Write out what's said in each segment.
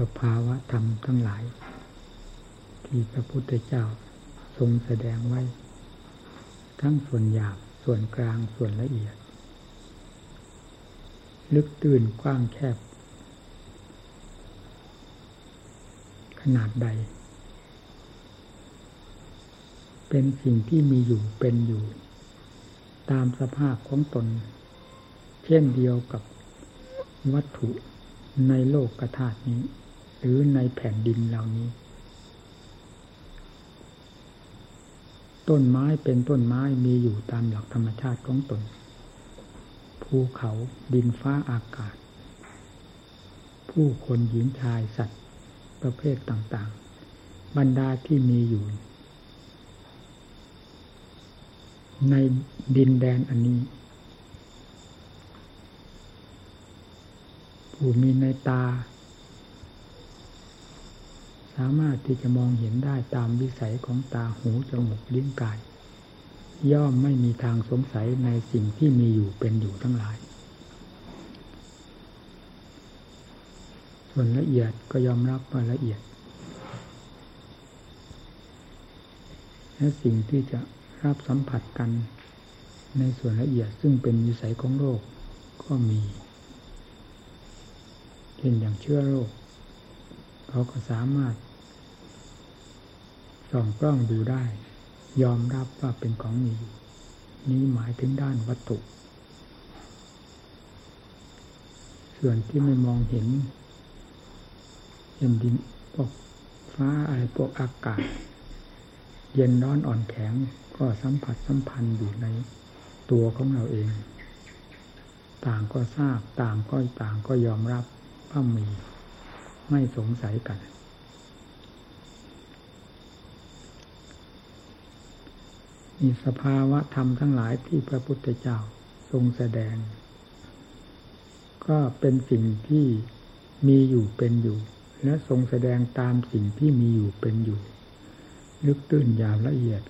สภาวะธรรมทั้งหลาย ที่พระพุทธเจ้าทรงแสดงไว้ ทั้งส่วนหยาบส่วนกลางส่วนละเอียด ลึกตื่นกว้างแคบ ขนาดใด เป็นสิ่งที่มีอยู่เป็นอยู่ ตามสภาพของตน เช่นเดียวกับวัตถุในโลกกระธานี้ หรือในแผ่นดินเหล่านี้ ต้นไม้เป็นต้นไม้มีอยู่ตามหลักธรรมชาติของตน ภูเขาดินฟ้าอากาศ ผู้คนหญิงชายสัตว์ประเภทต่างๆ บรรดาที่มีอยู่ ในดินแดนอันนี้ผู้มีในตา สามารถที่จะมองเห็นได้ตามวิสัยของตาหูจมูกลิ้นกาย ย่อมไม่มีทางสงสัยในสิ่งที่มีอยู่เป็นอยู่ทั้งหลาย ส่วนละเอียดก็ยอมรับว่าละเอียด และสิ่งที่จะรับสัมผัสกันในส่วนละเอียดซึ่งเป็นวิสัยของโลกก็มีเช่นอย่างเชื้อโรค เขาก็สามารถส่องกล้องดูได้ ยอมรับว่าเป็นของมีนี้หมายถึงด้านวัตถุ ส่วนที่ไม่มองเห็นเห็นดินพวกฟ้าอะไรพวกอากาศ เย็นร้อนอ่อนแข็งก็สัมผัสสัมพันธ์อยู่ในตัวของเราเอง ต่างก็ทราบต่างก็ต่างก็ยอมรับว่ามี ไม่สงสัยกันมีสภาวะธรรมทั้งหลายที่พระพุทธเจ้าทรงแสดง ก็เป็นสิ่งที่มีอยู่เป็นอยู่ และทรงแสดงตามสิ่งที่มีอยู่เป็นอยู่ ลึกตื้นยาวละเอียด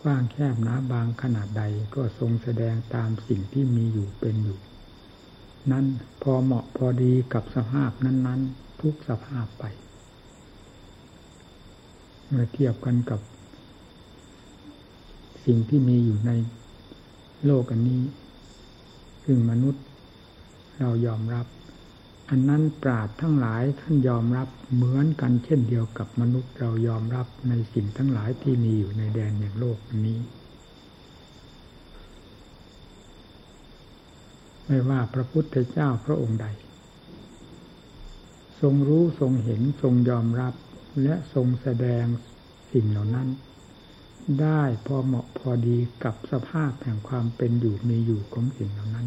กว้างแคบหนาบางขนาดใดก็ทรงแสดงตามสิ่งที่มีอยู่เป็นอยู่นั้นพอเหมาะพอดีกับสภาพนั้น ๆ ทุกสภาพไป เมื่อเทียบกันกับ สิ่งที่มีอยู่ในโลกอันนี้ ซึ่งมนุษย์เรายอมรับ อันนั้นปราดทั้งหลายท่านยอมรับเหมือนกันเช่นเดียวกับมนุษย์เรายอมรับในสิ่งทั้งหลายที่มีอยู่ในแดนอย่งโลกนี้ ไม่ว่าพระพุทธเจ้าพระองค์ใด ทรงรู้ทรงเห็นทรงยอมรับและทรงแสดงสิ่งเหล่านั้น ได้พอเหมาะพอดีกับสภาพแห่งความเป็นอยู่มีอยู่ของสิ่งเหล่านั้น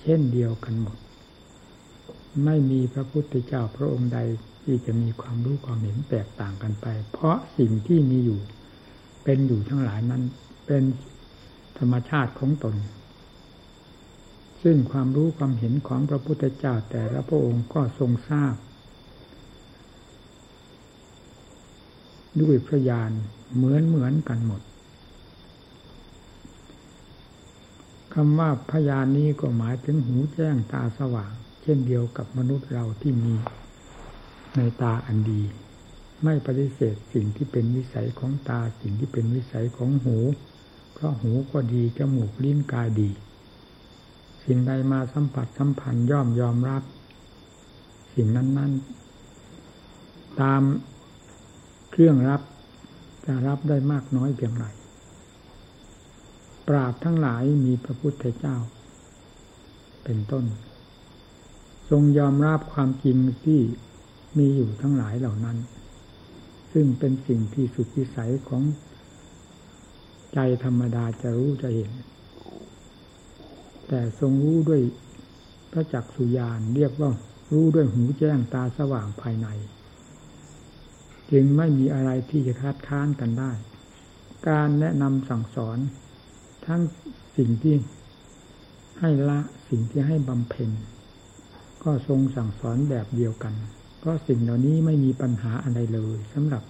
เช่นเดียวกันหมด ไม่มีพระพุทธเจ้าพระองค์ใดที่จะมีความรู้ความเห็นแตกต่างกันไป เพราะสิ่งที่มีอยู่ เป็นอยู่ทั้งหลายนั้นเป็นธรรมชาติของตน ซึ่งความรู้ความเห็นของพระพุทธเจ้าแต่ละพระองค์ก็ทรงทราบ ด้วยพระญาณเหมือนเหมือนกันหมดคำว่าพยานนี้ก็หมายถึงหูแจ้งตาสว่าง เช่นเดียวกับมนุษย์เราที่มีในตาอันดี ไม่ปฏิเสธสิ่งที่เป็นวิสัยของตาสิ่งที่เป็นวิสัยของหู เพราะหูก็ดีจมูกลิ้นกายดี สิ่งใดมาสัมผัสสัมพันธ์ย่อมยอมรับ สิ่งนั้น ๆ ตามเครื่องรับจะรับได้มากน้อยเพียงไรปราบทั้งหลายมีพระพุทธเจ้า เป็นต้น ทรงยอมรับความจริงที่มีอยู่ทั้งหลายเหล่านั้น ซึ่งเป็นสิ่งที่สุดวิสัยของใจธรรมดาจะรู้จะเห็น แต่ทรงรู้ด้วยพระจักสุญานเรียกว่ารู้ด้วยหูแจ้งตาสว่างภายใน จึงไม่มีอะไรที่จะคัดค้านกันได้ การแนะนำสั่งสอนทั้งสิ่งที่ให้ละสิ่งที่ให้บำเพ็ญก็ทรงสั่งสอนแบบเดียวกันเพราะสิ่งเหล่านี้ไม่มีปัญหาอะไรเลยสำหรับ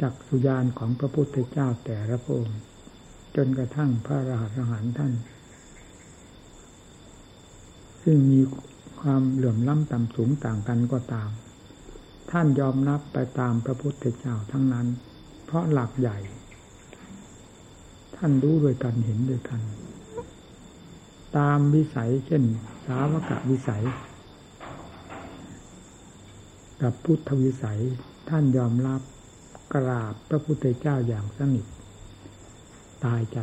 จักสุญานของพระพุทธเจ้าแต่ละพระองค์ จนกระทั่งพระราหัสท่าน ซึ่งมีความเหลื่อมล้ำต่ำสูงต่างกันก็ตาม ท่านยอมรับไปตามพระพุทธเจ้าทั้งนั้น เพราะหลักใหญ่ ท่านรู้ด้วยกันเห็นด้วยกัน ตามวิสัยเช่น สาวกวิสัย กับพุทธวิสัยท่านยอมรับกราบพระพุทธเจ้าอย่างสนิท ตายใจ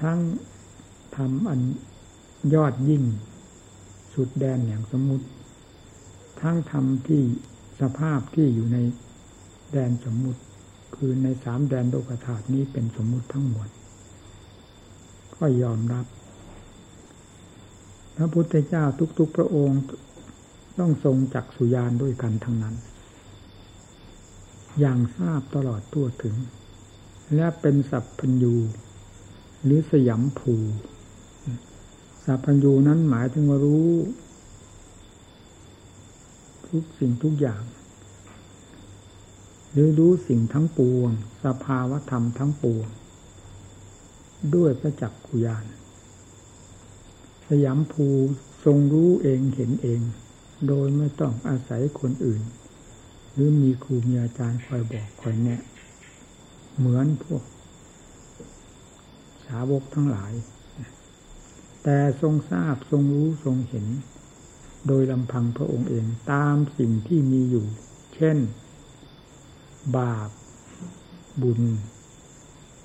ทั้งทำอันยอดยิ่ง สุดแดนอย่างสมมุติ ทั้งทำที่สภาพที่อยู่ในแดนสมมุติ คือในสามแดนโลกธาตุนี้เป็นสมมุติทั้งหมด ก็ยอมรับ พระพุทธเจ้าทุก ๆ พระองค์ต้องทรงจักสุยานด้วยกันทั้งนั้น อย่างทราบตลอดตัวถึง และเป็นสัพพัญญูหรือสยามภูสัพพัญญูนั้นหมายถึงว่ารู้ ทุกสิ่งทุกอย่าง หรือรู้สิ่งทั้งปวง สภาวธรรมทั้งปวง ด้วยพระจักกุยานสยามภูทรงรู้เองเห็นเอง โดยไม่ต้องอาศัยคนอื่น หรือมีครูมีอาจารย์คอยบอกคอยแนะ เหมือนพวก สาวกทั้งหลาย แต่ทรงทราบทรงรู้ทรงเห็น โดยลำพังพระองค์เองตามสิ่งที่มีอยู่ เช่น บาป บุญ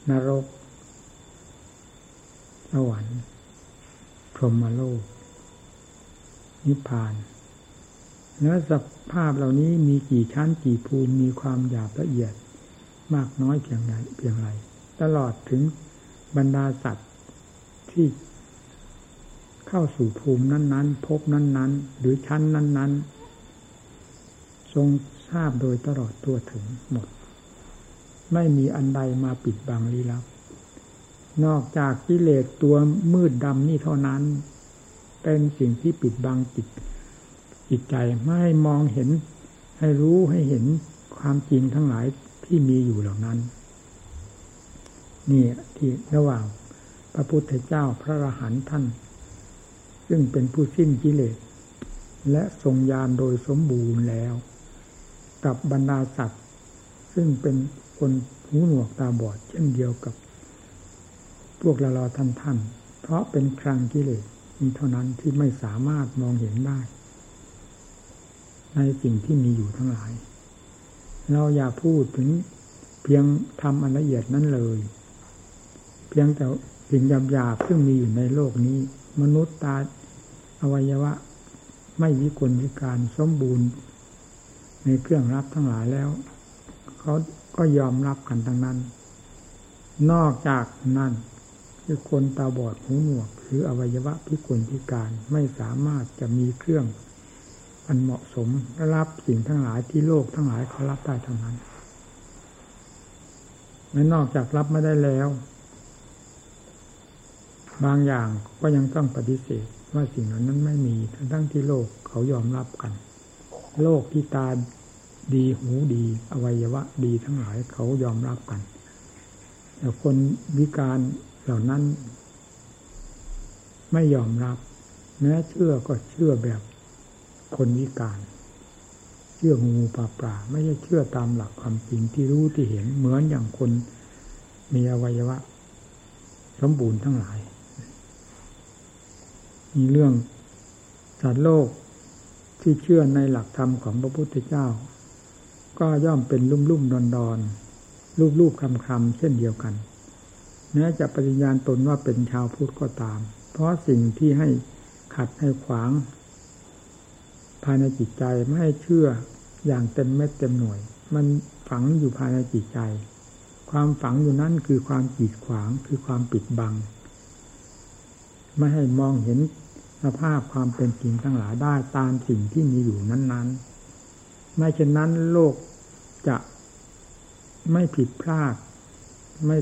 นรก สวรรค์พรหมโลก นิพพานเนื้อสภาพเหล่านี้มีกี่ชั้นกี่ภูมิมีความหยาบละเอียด มากน้อยเพียงไรเพียงไร ตลอดถึงบรรดาสัตว์ที่เข้าสู่ภูมินั้น ๆ พบนั้น ๆ หรือชั้นนั้น ๆ ทรงทราบโดยตลอดตัวถึงหมด ไม่มีอันใดมาปิดบังลี้ลับ นอกจากกิเลสตัวมืดดำนี่เท่านั้น เป็นสิ่งที่ปิดบังจิตจิตใจไม่ให้มองเห็น ให้รู้ให้เห็นความจริงทั้งหลาย ที่มีอยู่เหล่านั้น นี่ที่ระหว่างพระพุทธเจ้าพระอรหันต์ท่าน ซึ่งเป็นผู้สิ้นกิเลส และทรงญาณโดยสมบูรณ์แล้ว กับบรรดาสัตว์ ซึ่งเป็นคนหูหนวกตาบอดเช่นเดียวกับ พวกละลอท่านท่านเพราะเป็นครังกิเลสมีเท่านั้นที่ไม่สามารถมองเห็นได้ ในสิ่งที่มีอยู่ทั้งหลาย เราอย่าพูดถึงเพียงทำอันละเอียดนั้นเลย เพียงแต่สิ่งหยาบๆซึ่งมีอยู่ในโลกนี้ มนุษย์ตาอวัยวะ ไม่วิกลวิการสมบูรณ์ ในเครื่องรับทั้งหลายแล้วเขาก็ยอมรับกันทั้งนั้น นอกจากนั้น คือคนตาบอดหูหนวก หรืออวัยวะพิกลพิการไม่สามารถจะมีเครื่อง อันเหมาะสมรับสิ่งทั้งหลายที่โลกทั้งหลายเขารับได้เทั้งนั้นไม่นอกจากรับไม่ได้แล้ว บางอย่างก็ยังต้องปฏิเสธว่าสิ่งนั้นนั้นไม่มีทั้งทั้งที่โลกเขายอมรับกัน โลกที่ตาดีหูดี อวัยวะดีทั้งหลายเขายอมรับกัน แต่คนวิการเหล่านั้น ไม่ยอมรับ แม้เชื่อก็เชื่อแบบ คนวิการ เชื่องูปลาปลาไม่ใช่เชื่อตามหลักความจริงที่รู้ที่เห็นเหมือนอย่างคนมีอวัยวะ สมบูรณ์ทั้งหลาย มีเรื่องสัตว์โลกที่เชื่อในหลักธรรมของพระพุทธเจ้า ก็ย่อมเป็นลุ่มลุ่มดอนดอนรูปรูปคำคำเช่นเดียวกันแม้จะปฏิญาณตนว่าเป็นชาวพุทธก็ตาม เพราะสิ่งที่ให้ขัดให้ขวาง ภายในจิตใจไม่ให้เชื่ออย่างเต็มเม็ดเต็มหน่วย มันฝังอยู่ภายในจิตใจ ความฝังอยู่นั้นคือความกีดขวางคือความปิดบัง ไม่ให้มองเห็นสภาพความเป็นจริงทั้งหลายได้ตามสิ่งที่มีอยู่นั้น ๆ ไม่เช่นนั้นโลกจะไม่ผิดพลาด ไม่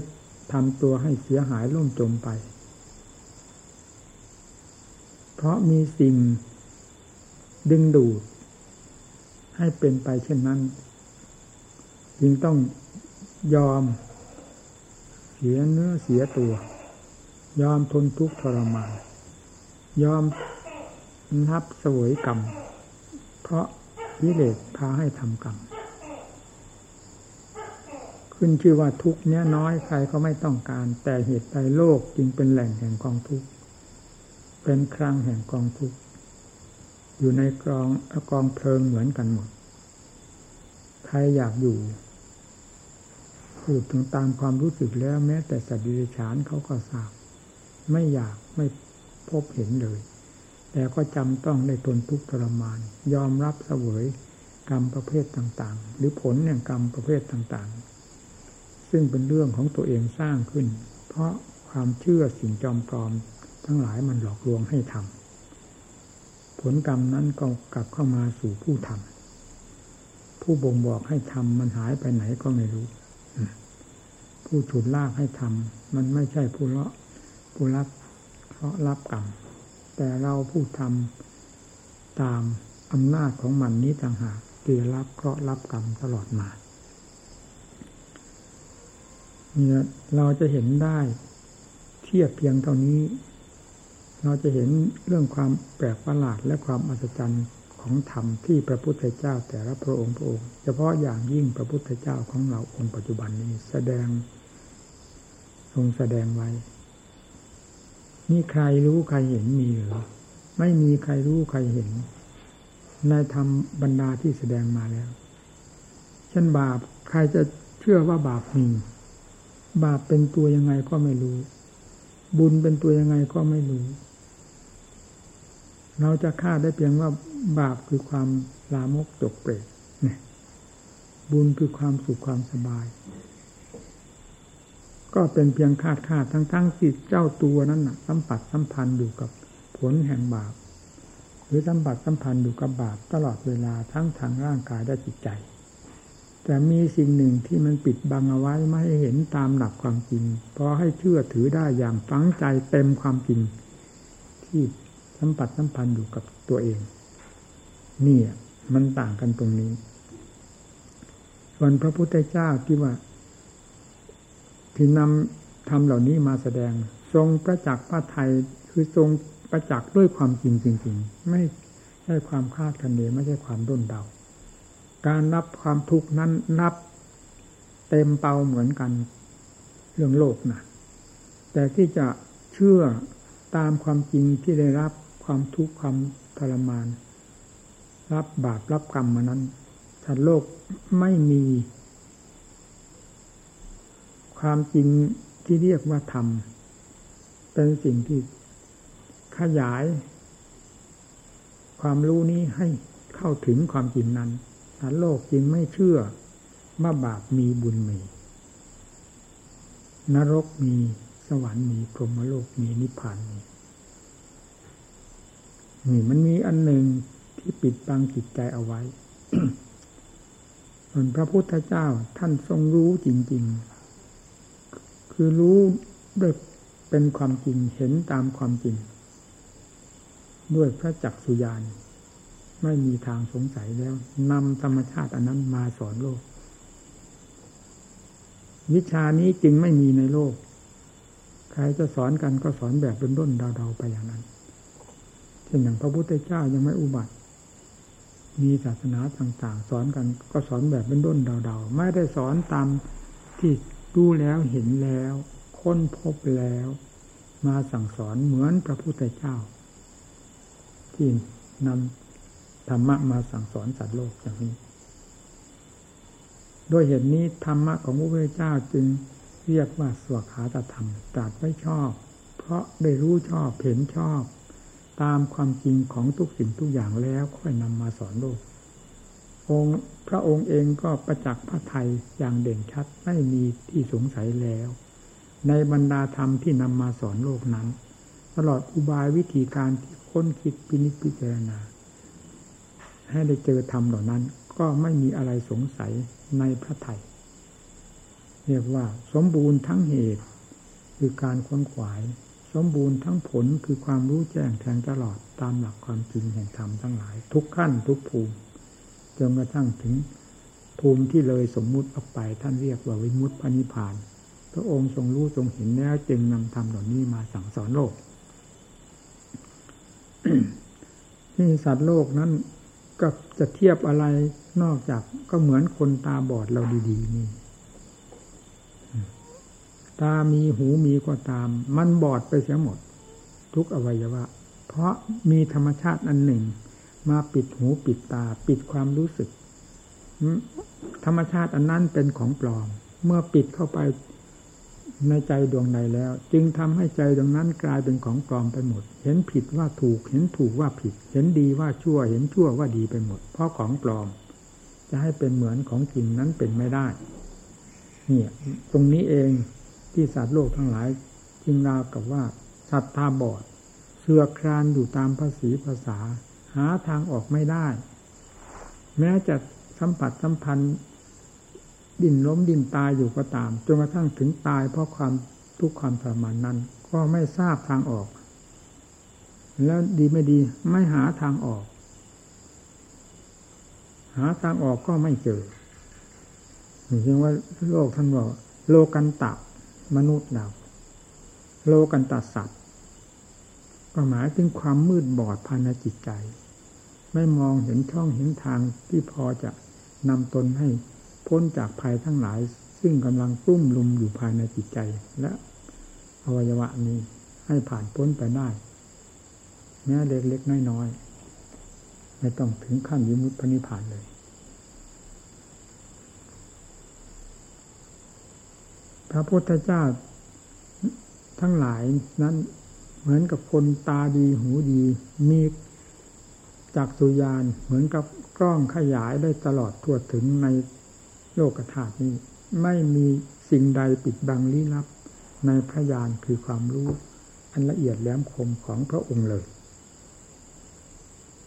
ทำตัวให้เสียหายล่มจมไป เพราะมีสิ่ง ดึงดูด ให้เป็นไปเช่นนั้น จึงต้องยอม เสียเนื้อเสียตัว ยอมทนทุกข์ทรมานยอมนับสวยกรรม เพราะวิเลศพาให้ทำกรรม ขึ้นชื่อว่าทุกเนี้ยน้อยใครก็ไม่ต้องการ แต่เหตุใดโลกจึงเป็นแหล่งแห่งกองทุก เป็นครังแห่งกองทุกข์ อยู่ในกองกองเพลิงเหมือนกันหมด ใครอยากอยู่พูดถึงตามความรู้สึกแล้วแม้แต่สัตว์ดิฉานเขาก็ทราบ ไม่อยากไม่พบเห็นเลย แต่ก็จำต้องได้ทนทุกข์ทรมาน ยอมรับเสวยกรรมประเภทต่างๆ หรือผลแห่งกรรมประเภทต่างๆ ซึ่งเป็นเรื่องของตัวเองสร้างขึ้น เพราะความเชื่อสิ่งจอมปลอม ทั้งหลายมันหลอกลวงให้ทำ ผลกรรมนั้นก็กลับเข้ามาสู่ผู้ทำผู้บ่งบอกให้ทำมันหายไปไหนก็ไม่รู้ ผู้ฉุดลากให้ทำมันไม่ใช่ผู้เลาะผู้รับเพราะรับกรรม แต่เราผู้ทำตามอำนาจของมันนี้ต่างหากที่รับเคราะห์รับกรรมตลอดมาเนี่ยเราจะเห็นได้ เทียบเพียงเท่านี้ เราจะเห็นเรื่องความแปลกประหลาดและความอัศจรรย์ของธรรมที่พระพุทธเจ้าแต่ละพระองค์พระองค์ เฉพาะอย่างยิ่งพระพุทธเจ้าของเราองค์ปัจจุบันนี้แสดง ทรงแสดงไว้ นี่ใครรู้ใครเห็นมีหรือไม่มีใครรู้ใครเห็นในธรรมบรรดาที่แสดงมาแล้ว เช่นบาปใครจะเชื่อว่าบาปมี บาปเป็นตัวยังไงก็ไม่รู้ บุญเป็นตัวยังไงก็ไม่รู้ เราจะคาดได้เพียงว่าบาปคือความลามกจกเปรตบุญคือความสุขความสบาย ก็เป็นเพียงคาดคาดทั้งทั้งจิตเจ้าตัวนั้นนะสัมผัสสัมพันธ์อยู่กับผลแห่งบาป หรือสัมผัสสัมพันธ์อยู่กับบาปตลอดเวลาทั้งทางร่างกายและจิตใจ แต่มีสิ่งหนึ่งที่มันปิดบังเอาไว้ไม่ให้เห็นตามหลักความจริงพอให้เชื่อถือได้อย่างฝังใจเต็มความจริง ที่ สัมผัสสัมพันธ์อยู่กับตัวเอง นี่มันต่างกันตรงนี้ ส่วนพระพุทธเจ้าที่ว่า ที่นำทำเหล่านี้มาแสดง ทรงประจักษ์พระไทยคือทรงประจักษ์ด้วยความจริงจริง ๆ ไม่ใช่ความคาดคะเนไม่ใช่ความด้นเดา การนับความทุกข์นั้นนับเต็มเปาเหมือนกันเรื่องโลกนะแต่ที่จะเชื่อตามความจริงที่ได้รับ ความทุกข์ความทรมาน รับบาปรับกรรมมานั้นถ้าโลกไม่มี ความจริงที่เรียกว่าธรรม เป็นสิ่งที่ขยาย ความรู้นี้ให้เข้าถึงความจริงนั้นถ้าโลกจริงไม่เชื่อว่าบาปมีบุญมี นรกมีสวรรค์มีพรหมโลกมีนิพพานมี นี่มันมีอันหนึ่งที่ปิดบังจิตใจเอาไว้ส่วนพระพุทธเจ้าท่านทรงรู้จริง ๆ คือรู้ด้วยเป็นความจริงเห็นตามความจริง ด้วยพระจักสุญานไม่มีทางสงสัยแล้วนำธรรมชาติอันนั้นมาสอนโลก วิชานี้จึงไม่มีในโลก ใครจะสอนกันก็สอนแบบเป็นด้นดาวๆไปอย่างนั้น ช่นอย่างพระพุทธเจ้ายังไม่อุบัติ มีศาสนาต่าง ๆ สอนกันก็สอนแบบเป็นด้นเดาๆ ไม่ได้สอนตามที่รู้แล้วเห็นแล้ว ค้นพบแล้ว มาสั่งสอนเหมือนพระพุทธเจ้า ที่นำธรรมะมาสั่งสอนสัตว์โลกอย่างนี้ด้วยเหตุนี้ธรรมะของพระพุทธเจ้าจึงเรียกว่าสวขาตธรรมตรัสไว้ชอบ เพราะได้รู้ชอบเห็นชอบ ตามความจริงของทุกสิ่งทุกอย่างแล้วค่อยนำมาสอนโลก องค์พระองค์เองก็ประจักษ์พระไทยอย่างเด่นชัดไม่มีที่สงสัยแล้ว ในบรรดาธรรมที่นำมาสอนโลกนั้น ตลอดอุบายวิธีการที่ค้นคิดพินิจพิจารณา ให้ได้เจอธรรมเหล่านั้น ก็ไม่มีอะไรสงสัยในพระไทยเรียกว่าสมบูรณ์ทั้งเหตุ คือการค้นขวาย สมบูรณ์ทั้งผลคือความรู้แจ้งแทงตลอดตามหลักความจริงแห่งธรรมทั้งหลาย ทุกขั้นทุกภูมิจนกระทั่งถึงภูมิที่เลยสมมุติออกไปท่านเรียกว่าวิมุตติพนิพาน พระองค์ทรงรู้ทรงเห็นแล้วจึงนำธรรมเหล่านี้มาสั่งสอนโลกที่สัตว์โลกนั้นก็จะเทียบอะไรนอกจากก็เหมือนคนตาบอดเราดี ๆ นี่ ตามีหูมีก็ตาม มันบอดไปเสียหมด ทุกอวัยวะ เพราะมีธรรมชาติอันหนึ่ง มาปิดหูปิดตา ปิดความรู้สึก ธรรมชาติอันนั้นเป็นของปลอม เมื่อปิดเข้าไปในใจดวงใดแล้ว จึงทำให้ใจดวงนั้นกลายเป็นของปลอมไปหมด เห็นผิดว่าถูกเห็นถูกว่าผิด เห็นดีว่าชั่วเห็นชั่วว่าดีไปหมด เพราะของปลอม จะให้เป็นเหมือนของจริงนั้นเป็นไม่ได้เนี่ยตรงนี้เอง ที่สัตว์โลกทั้งหลาย จึงราวกับว่าสัตว์ตาบอดเสือครานอยู่ตามภาษีภาษา หาทางออกไม่ได้ แม้จะสัมผัสสัมพันธ์ดินล้มดินตายอยู่ก็ตามจนกระทั่งถึงตายเพราะความทุกข์ความทรมานนั้น ก็ไม่ทราบทางออก แล้วดีไม่ดีไม่หาทางออก หาทางออกก็ไม่เจอจึงว่าโลกท่านบอกโลกันตะ มนุษย์เรา โลกันตะสัตว์ก็หมายถึงความมืดบอดภายในจิตใจ ไม่มองเห็นช่องเห็นทางที่พอจะนำตนให้พ้นจากภัยทั้งหลาย ซึ่งกำลังกลุ่มลุมอยู่ภายในจิตใจ และอวัยวะนี้ให้ผ่านพ้นไปได้แม้เล็กๆน้อยๆไม่ต้องถึงขั้นยมุตพนิพานเลย พระพุทธเจ้า ทั้งหลายนั้นเหมือนกับคนตาดีหูดี มีจักสุยานเหมือนกับกล้องขยายได้ตลอดทั่วถึงในโลกธาตุนี้ ไม่มีสิ่งใดปิดบังลี้ลับ ในพระญาณคือความรู้ อันละเอียดแหลมคมของพระองค์เลย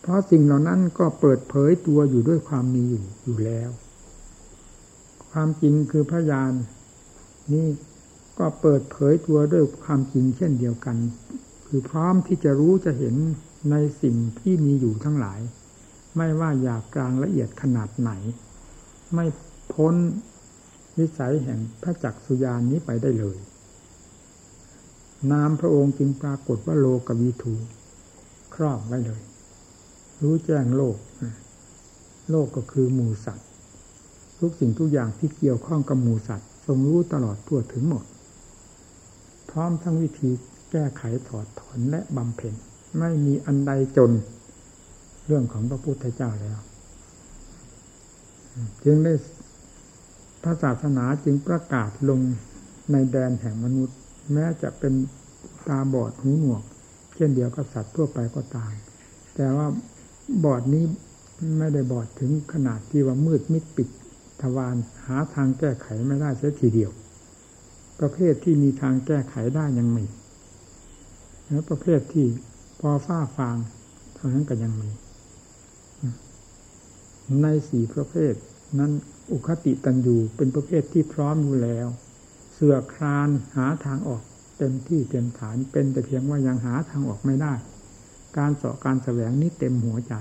เพราะสิ่งเหล่านั้นก็เปิดเผยตัวอยู่ด้วยความมีอยู่อยู่แล้ว ความจริงคือพระญาณ นี่ก็เปิดเผยตัวด้วยความจริงเช่นเดียวกัน คือพร้อมที่จะรู้จะเห็นในสิ่งที่มีอยู่ทั้งหลาย ไม่ว่าอยากกลางละเอียดขนาดไหน ไม่พ้นวิสัยแห่งพระจักสุญานนี้ไปได้เลย นามพระองค์จึงปรากฏว่าโลกวีถูครอบไว้เลย รู้แจ้งโลก โลกก็คือหมูสัตว์ ทุกสิ่งทุกอย่างที่เกี่ยวข้องกับหมูสัตว์ ทรงรู้ตลอดทั่วถึงหมด พร้อมทั้งวิธีแก้ไขถอดถอนและบำเพ็ญไม่มีอันใดจนเรื่องของพระพุทธเจ้าแล้วจึงได้พระศาสนาจึงประกาศลงในแดนแห่งมนุษย์ แม้จะเป็นตาบอดหูหนวก เช่นเดียวกับสัตว์ทั่วไปก็ตาม แต่ว่าบอดนี้ไม่ได้บอดถึงขนาดที่ว่ามืดมิดปิด ทวารหาทางแก้ไขไม่ได้เสียทีเดียว ประเภทที่มีทางแก้ไขได้ยังมีแล้วประเภทที่พอฟ้าฟางเท่านั้นก็ยังมี ในสี่ประเภท นั้นอุคติตันยูเป็นประเภทที่พร้อมอยู่แล้ว เสือครานหาทางออกเต็มที่เต็มฐานเป็นแต่เพียงว่ายังหาทางออกไม่ได้ การเสาะการแสวงนี้เต็มหัวใจ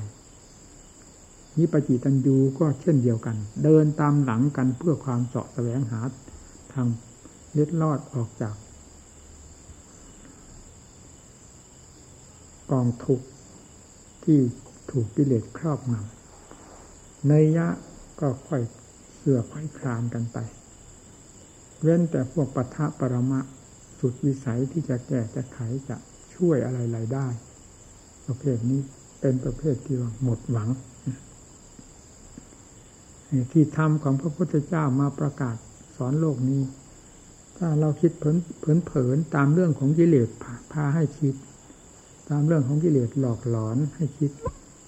นิปจิตันยูก็เช่นเดียวกัน เดินตามหลังกันเพื่อความเสาะแสวงหาทางเล็ดลอดออกจาก กองทุกข์ที่ถูกกิเลสครอบงำในยะก็ค่อยเสื่อค่อยคลานกันไป เว้นแต่พวกปัทะปรมะสุดวิสัยที่จะแก้จะไขจะช่วยอะไรๆได้ ประเภทนี้เป็นประเภทที่ว่าหมดหวัง ที่ธรรมของพระพุทธเจ้ามาประกาศสอนโลกนี้ ถ้าเราคิดเผินเผินตามเรื่องของกิเลสพาให้คิด ตามเรื่องของกิเลสหลอกหลอนให้คิด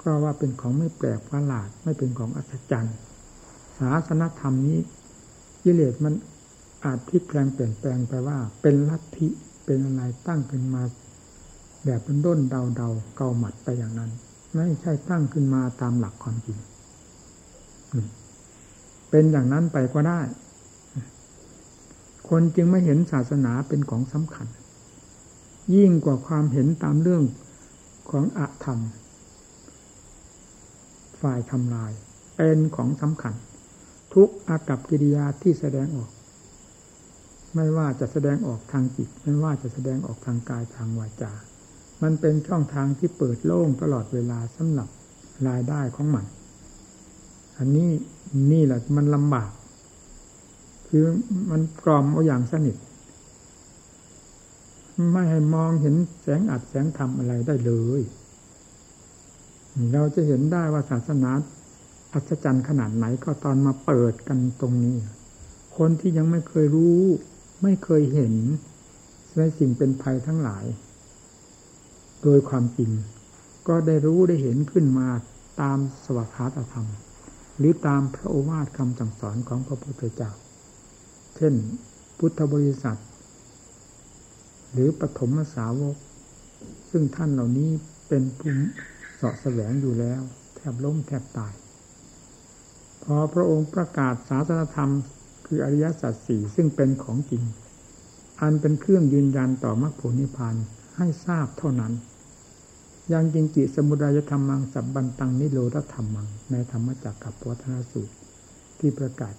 ก็ว่าเป็นของไม่แปลกประหลาด ไม่เป็นของอัศจรรย์ศาสนธรรมนี้กิเลสมันอาจพลิกแปลงเปลี่ยนแปลงไปว่า เป็นลัทธิเป็นอะไรตั้งขึ้นมา แบบเป็นด้นเดาเดาเกาหมัดไปอย่างนั้น ไม่ใช่ตั้งขึ้นมาตามหลักความจริง เป็นอย่างนั้นไปก็ได้ คนจึงไม่เห็นศาสนาเป็นของสำคัญ ยิ่งกว่าความเห็นตามเรื่องของอธรรม ฝ่ายทำลาย เป็นของสำคัญ ทุกอากับกิริยาที่แสดงออก ไม่ว่าจะแสดงออกทางจิต ไม่ว่าจะแสดงออกทางกายทางวาจา มันเป็นช่องทางที่เปิดโล่งตลอดเวลาสำหรับรายได้ของมัน อันนี้นี่แหละมันลำบาก คือมันกรอมเอาอย่างสนิท ไม่ให้มองเห็นแสงอัดแสงธรรมอะไรได้เลย เราจะเห็นได้ว่าศาสนาอัศจรรย์ขนาดไหนก็ตอนมาเปิดกันตรงนี้ คนที่ยังไม่เคยรู้ ไม่เคยเห็นในสิ่งเป็นภัยทั้งหลาย โดยความจริง ก็ได้รู้ได้เห็นขึ้นมาตามสวัสดิธรรม หรือตามพระโอวาทคำสั่งสอนของพระพุทธเจ้า เช่น พุทธบริษัท หรือปฐมสาวก ซึ่งท่านเหล่านี้เป็นภูมิเสาะแสวงอยู่แล้ว แทบล้มแทบตาย พอพระองค์ประกาศศาสนธรรม คืออริยสัจสี่ซึ่งเป็นของจริง อันเป็นเครื่องยืนยันต่อมรรคผลนิพพานให้ทราบเท่านั้น ยังจริงจิสมุดายธรรมังสับบันตังนิโรธธรรมัง ในธรรมจักรกับวัฒนสูตร ที่ประกาศ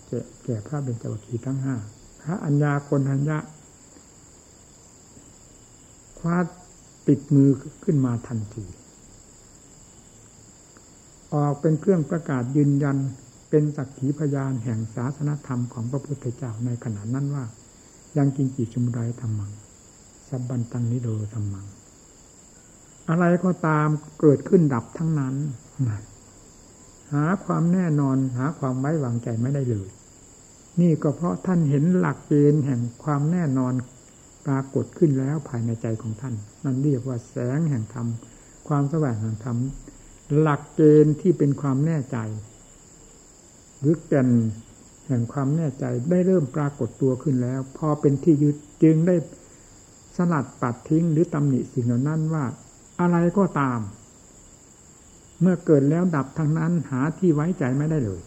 แก่พระเบญจวัคคีย์ทั้งห้าพระอัญญาคนทัญญะคว้าปิดมือขึ้นมาทันที ออกเป็นเครื่องประกาศยืนยันเป็นสักขีพยานแห่งศาสนธรรมของพระพุทธเจ้าในขณะนั้นว่า ยังกินจิสมุดายธรรมัง สับบันตังนิโรธรรมัง อะไรก็ตามเกิดขึ้นดับทั้งนั้น หาความแน่นอนหาความไว้วางใจไม่ได้เลย นี่ก็เพราะท่านเห็นหลักเกณฑ์แห่งความแน่นอนปรากฏขึ้นแล้วภายในใจของท่าน นั่นเรียกว่าแสงแห่งธรรม ความสว่างแห่งธรรม หลักเกณฑ์ที่เป็นความแน่ใจหรือแก่นแห่งความแน่ใจได้เริ่มปรากฏตัวขึ้นแล้ว พอเป็นที่ยึดจึงได้สลัดปัดทิ้งหรือตำหนิสิ่งเหล่านั้นว่า อะไรก็ตาม เมื่อเกิดแล้วดับทางนั้นหาที่ไว้ใจไม่ได้เลย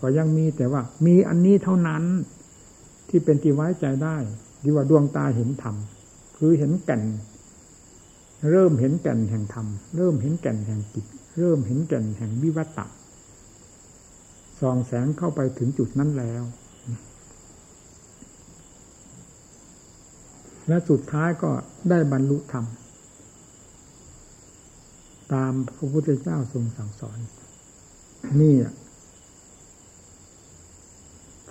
ก็ยังมีแต่ว่า มีอันนี้เท่านั้นที่เป็นที่ไว้ใจได้ดีว่าดวงตาเห็นธรรมคือเห็นแก่น เริ่มเห็นแก่นแห่งธรรมเริ่มเห็นแก่นแห่งจิตเริ่มเห็นแก่นแห่งวิวัตตะส่องแสงเข้าไปถึงจุดนั้นแล้ว และสุดท้ายก็ได้บรรลุธรรม ตามพระพุทธเจ้าทรงสั่งสอน นี่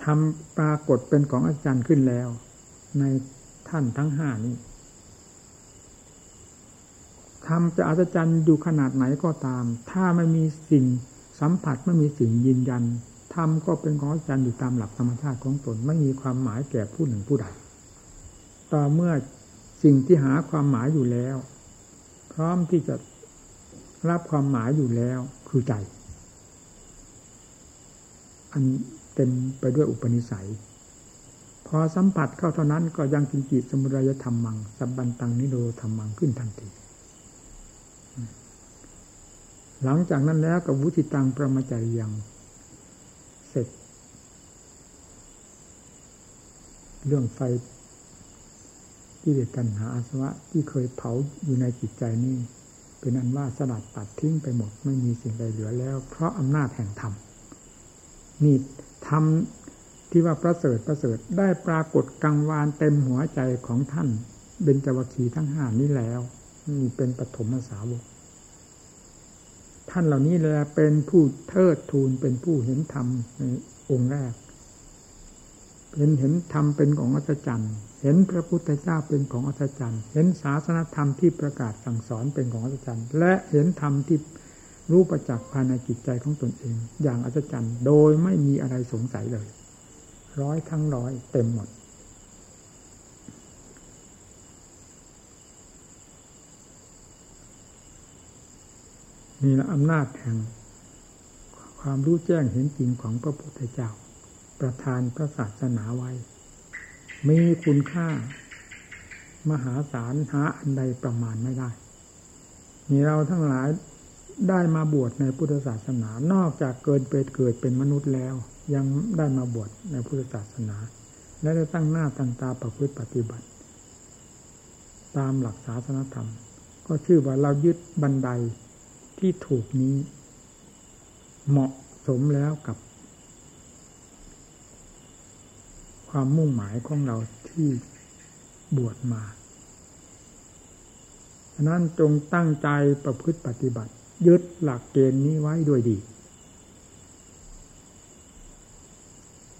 ทำปรากฏเป็นของอาจารย์ขึ้นแล้ว ในท่านทั้งห้านี้ทำจะอัศจรรย์อยู่ขนาดไหนก็ตาม ถ้าไม่มีสิ่งสัมผัสไม่มีสิ่งยืนยันทำก็เป็นของอาจารย์อยู่ตามหลักธรรมชาติของตน ไม่มีความหมายแก่ผู้หนึ่งผู้ใด ต่อเมื่อสิ่งที่หาความหมายอยู่แล้ว พร้อมที่จะ รับความหมายอยู่แล้วคือใจ อันเต็มไปด้วยอุปนิสัย พอสัมผัสเข้าเท่านั้นก็ยังกินจิตสมุทัยธรรมมัง สับบันตังนิโรธรรมมังขึ้นทันที หลังจากนั้นแล้วกับวุติตังประมาจาริยังเสร็จ เรื่องไฟที่เดตันหาอาสวะที่เคยเผาอยู่ในจิตใจนี่ เป็นอันว่าสลัดตัดทิ้งไปหมด ไม่มีสิ่งใดเหลือแล้ว เพราะอำนาจแห่งธรรมนี่ธรรมที่ว่าประเสริฐประเสริฐได้ปรากฏกังวานเต็มหัวใจของท่านเบญจวัคคีทั้งห้านี้แล้วนี่เป็นปฐมสาวกท่านเหล่านี้แหละเป็นผู้เทิดทูนเป็นผู้เห็นธรรมในองค์แรก เห็นเห็นธรรมเป็นของอัศจรรย์ เห็นพระพุทธเจ้าเป็นของอัศจรรย์ เห็นศาสนธรรมที่ประกาศสั่งสอนเป็นของอัศจรรย์ และเห็นธรรมที่รู้ประจักษ์ภายในจิตใจของตนเอง อย่างอัศจรรย์ โดยไม่มีอะไรสงสัยเลย ร้อยทั้งร้อยเต็มหมด นี่ละอำนาจแห่งความรู้แจ้งเห็นจริงของพระพุทธเจ้า ประทานพระศาสนาไว้ มีคุณค่า มหาศาลหาอันใดประมาณไม่ได้ นี่เราทั้งหลายได้มาบวชในพุทธศาสนา นอกจากเกิดเป็นเกิดเป็นมนุษย์แล้ว ยังได้มาบวชในพุทธศาสนา และได้ตั้งหน้าตั้งตาประพฤติปฏิบัติ ตามหลักศาสนธรรม ก็ชื่อว่าเรายึดบันไดที่ถูกนี้ เหมาะสมแล้วกับ ความมุ่งหมายของเราที่บวชมาฉะนั้นจงตั้งใจประพฤติปฏิบัติ ยึดหลักเกณฑ์นี้ไว้ด้วยดี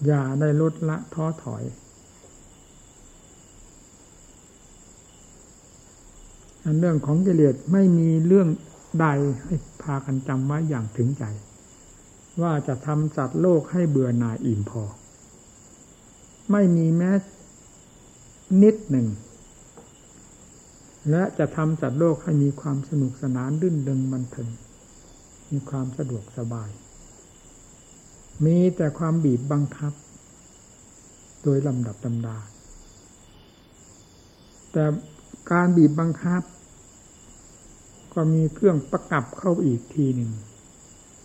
อย่าได้ลดละท้อถอย อันเรื่องของกิเลสไม่มีเรื่องใดให้พากันจำไว้อย่างถึงใจ ว่าจะทำจัดโลกให้เบื่อหน่ายอิ่มพอ ไม่มีแม้นิดหนึ่ง และจะทำจัดโลกให้มีความสนุกสนานรื่นเริงบันเทิงมีความสะดวกสบาย มีแต่ความบีบบังคับ โดยลำดับลำดา แต่การบีบบังคับ ก็มีเครื่องประกับเข้าอีกทีหนึ่ง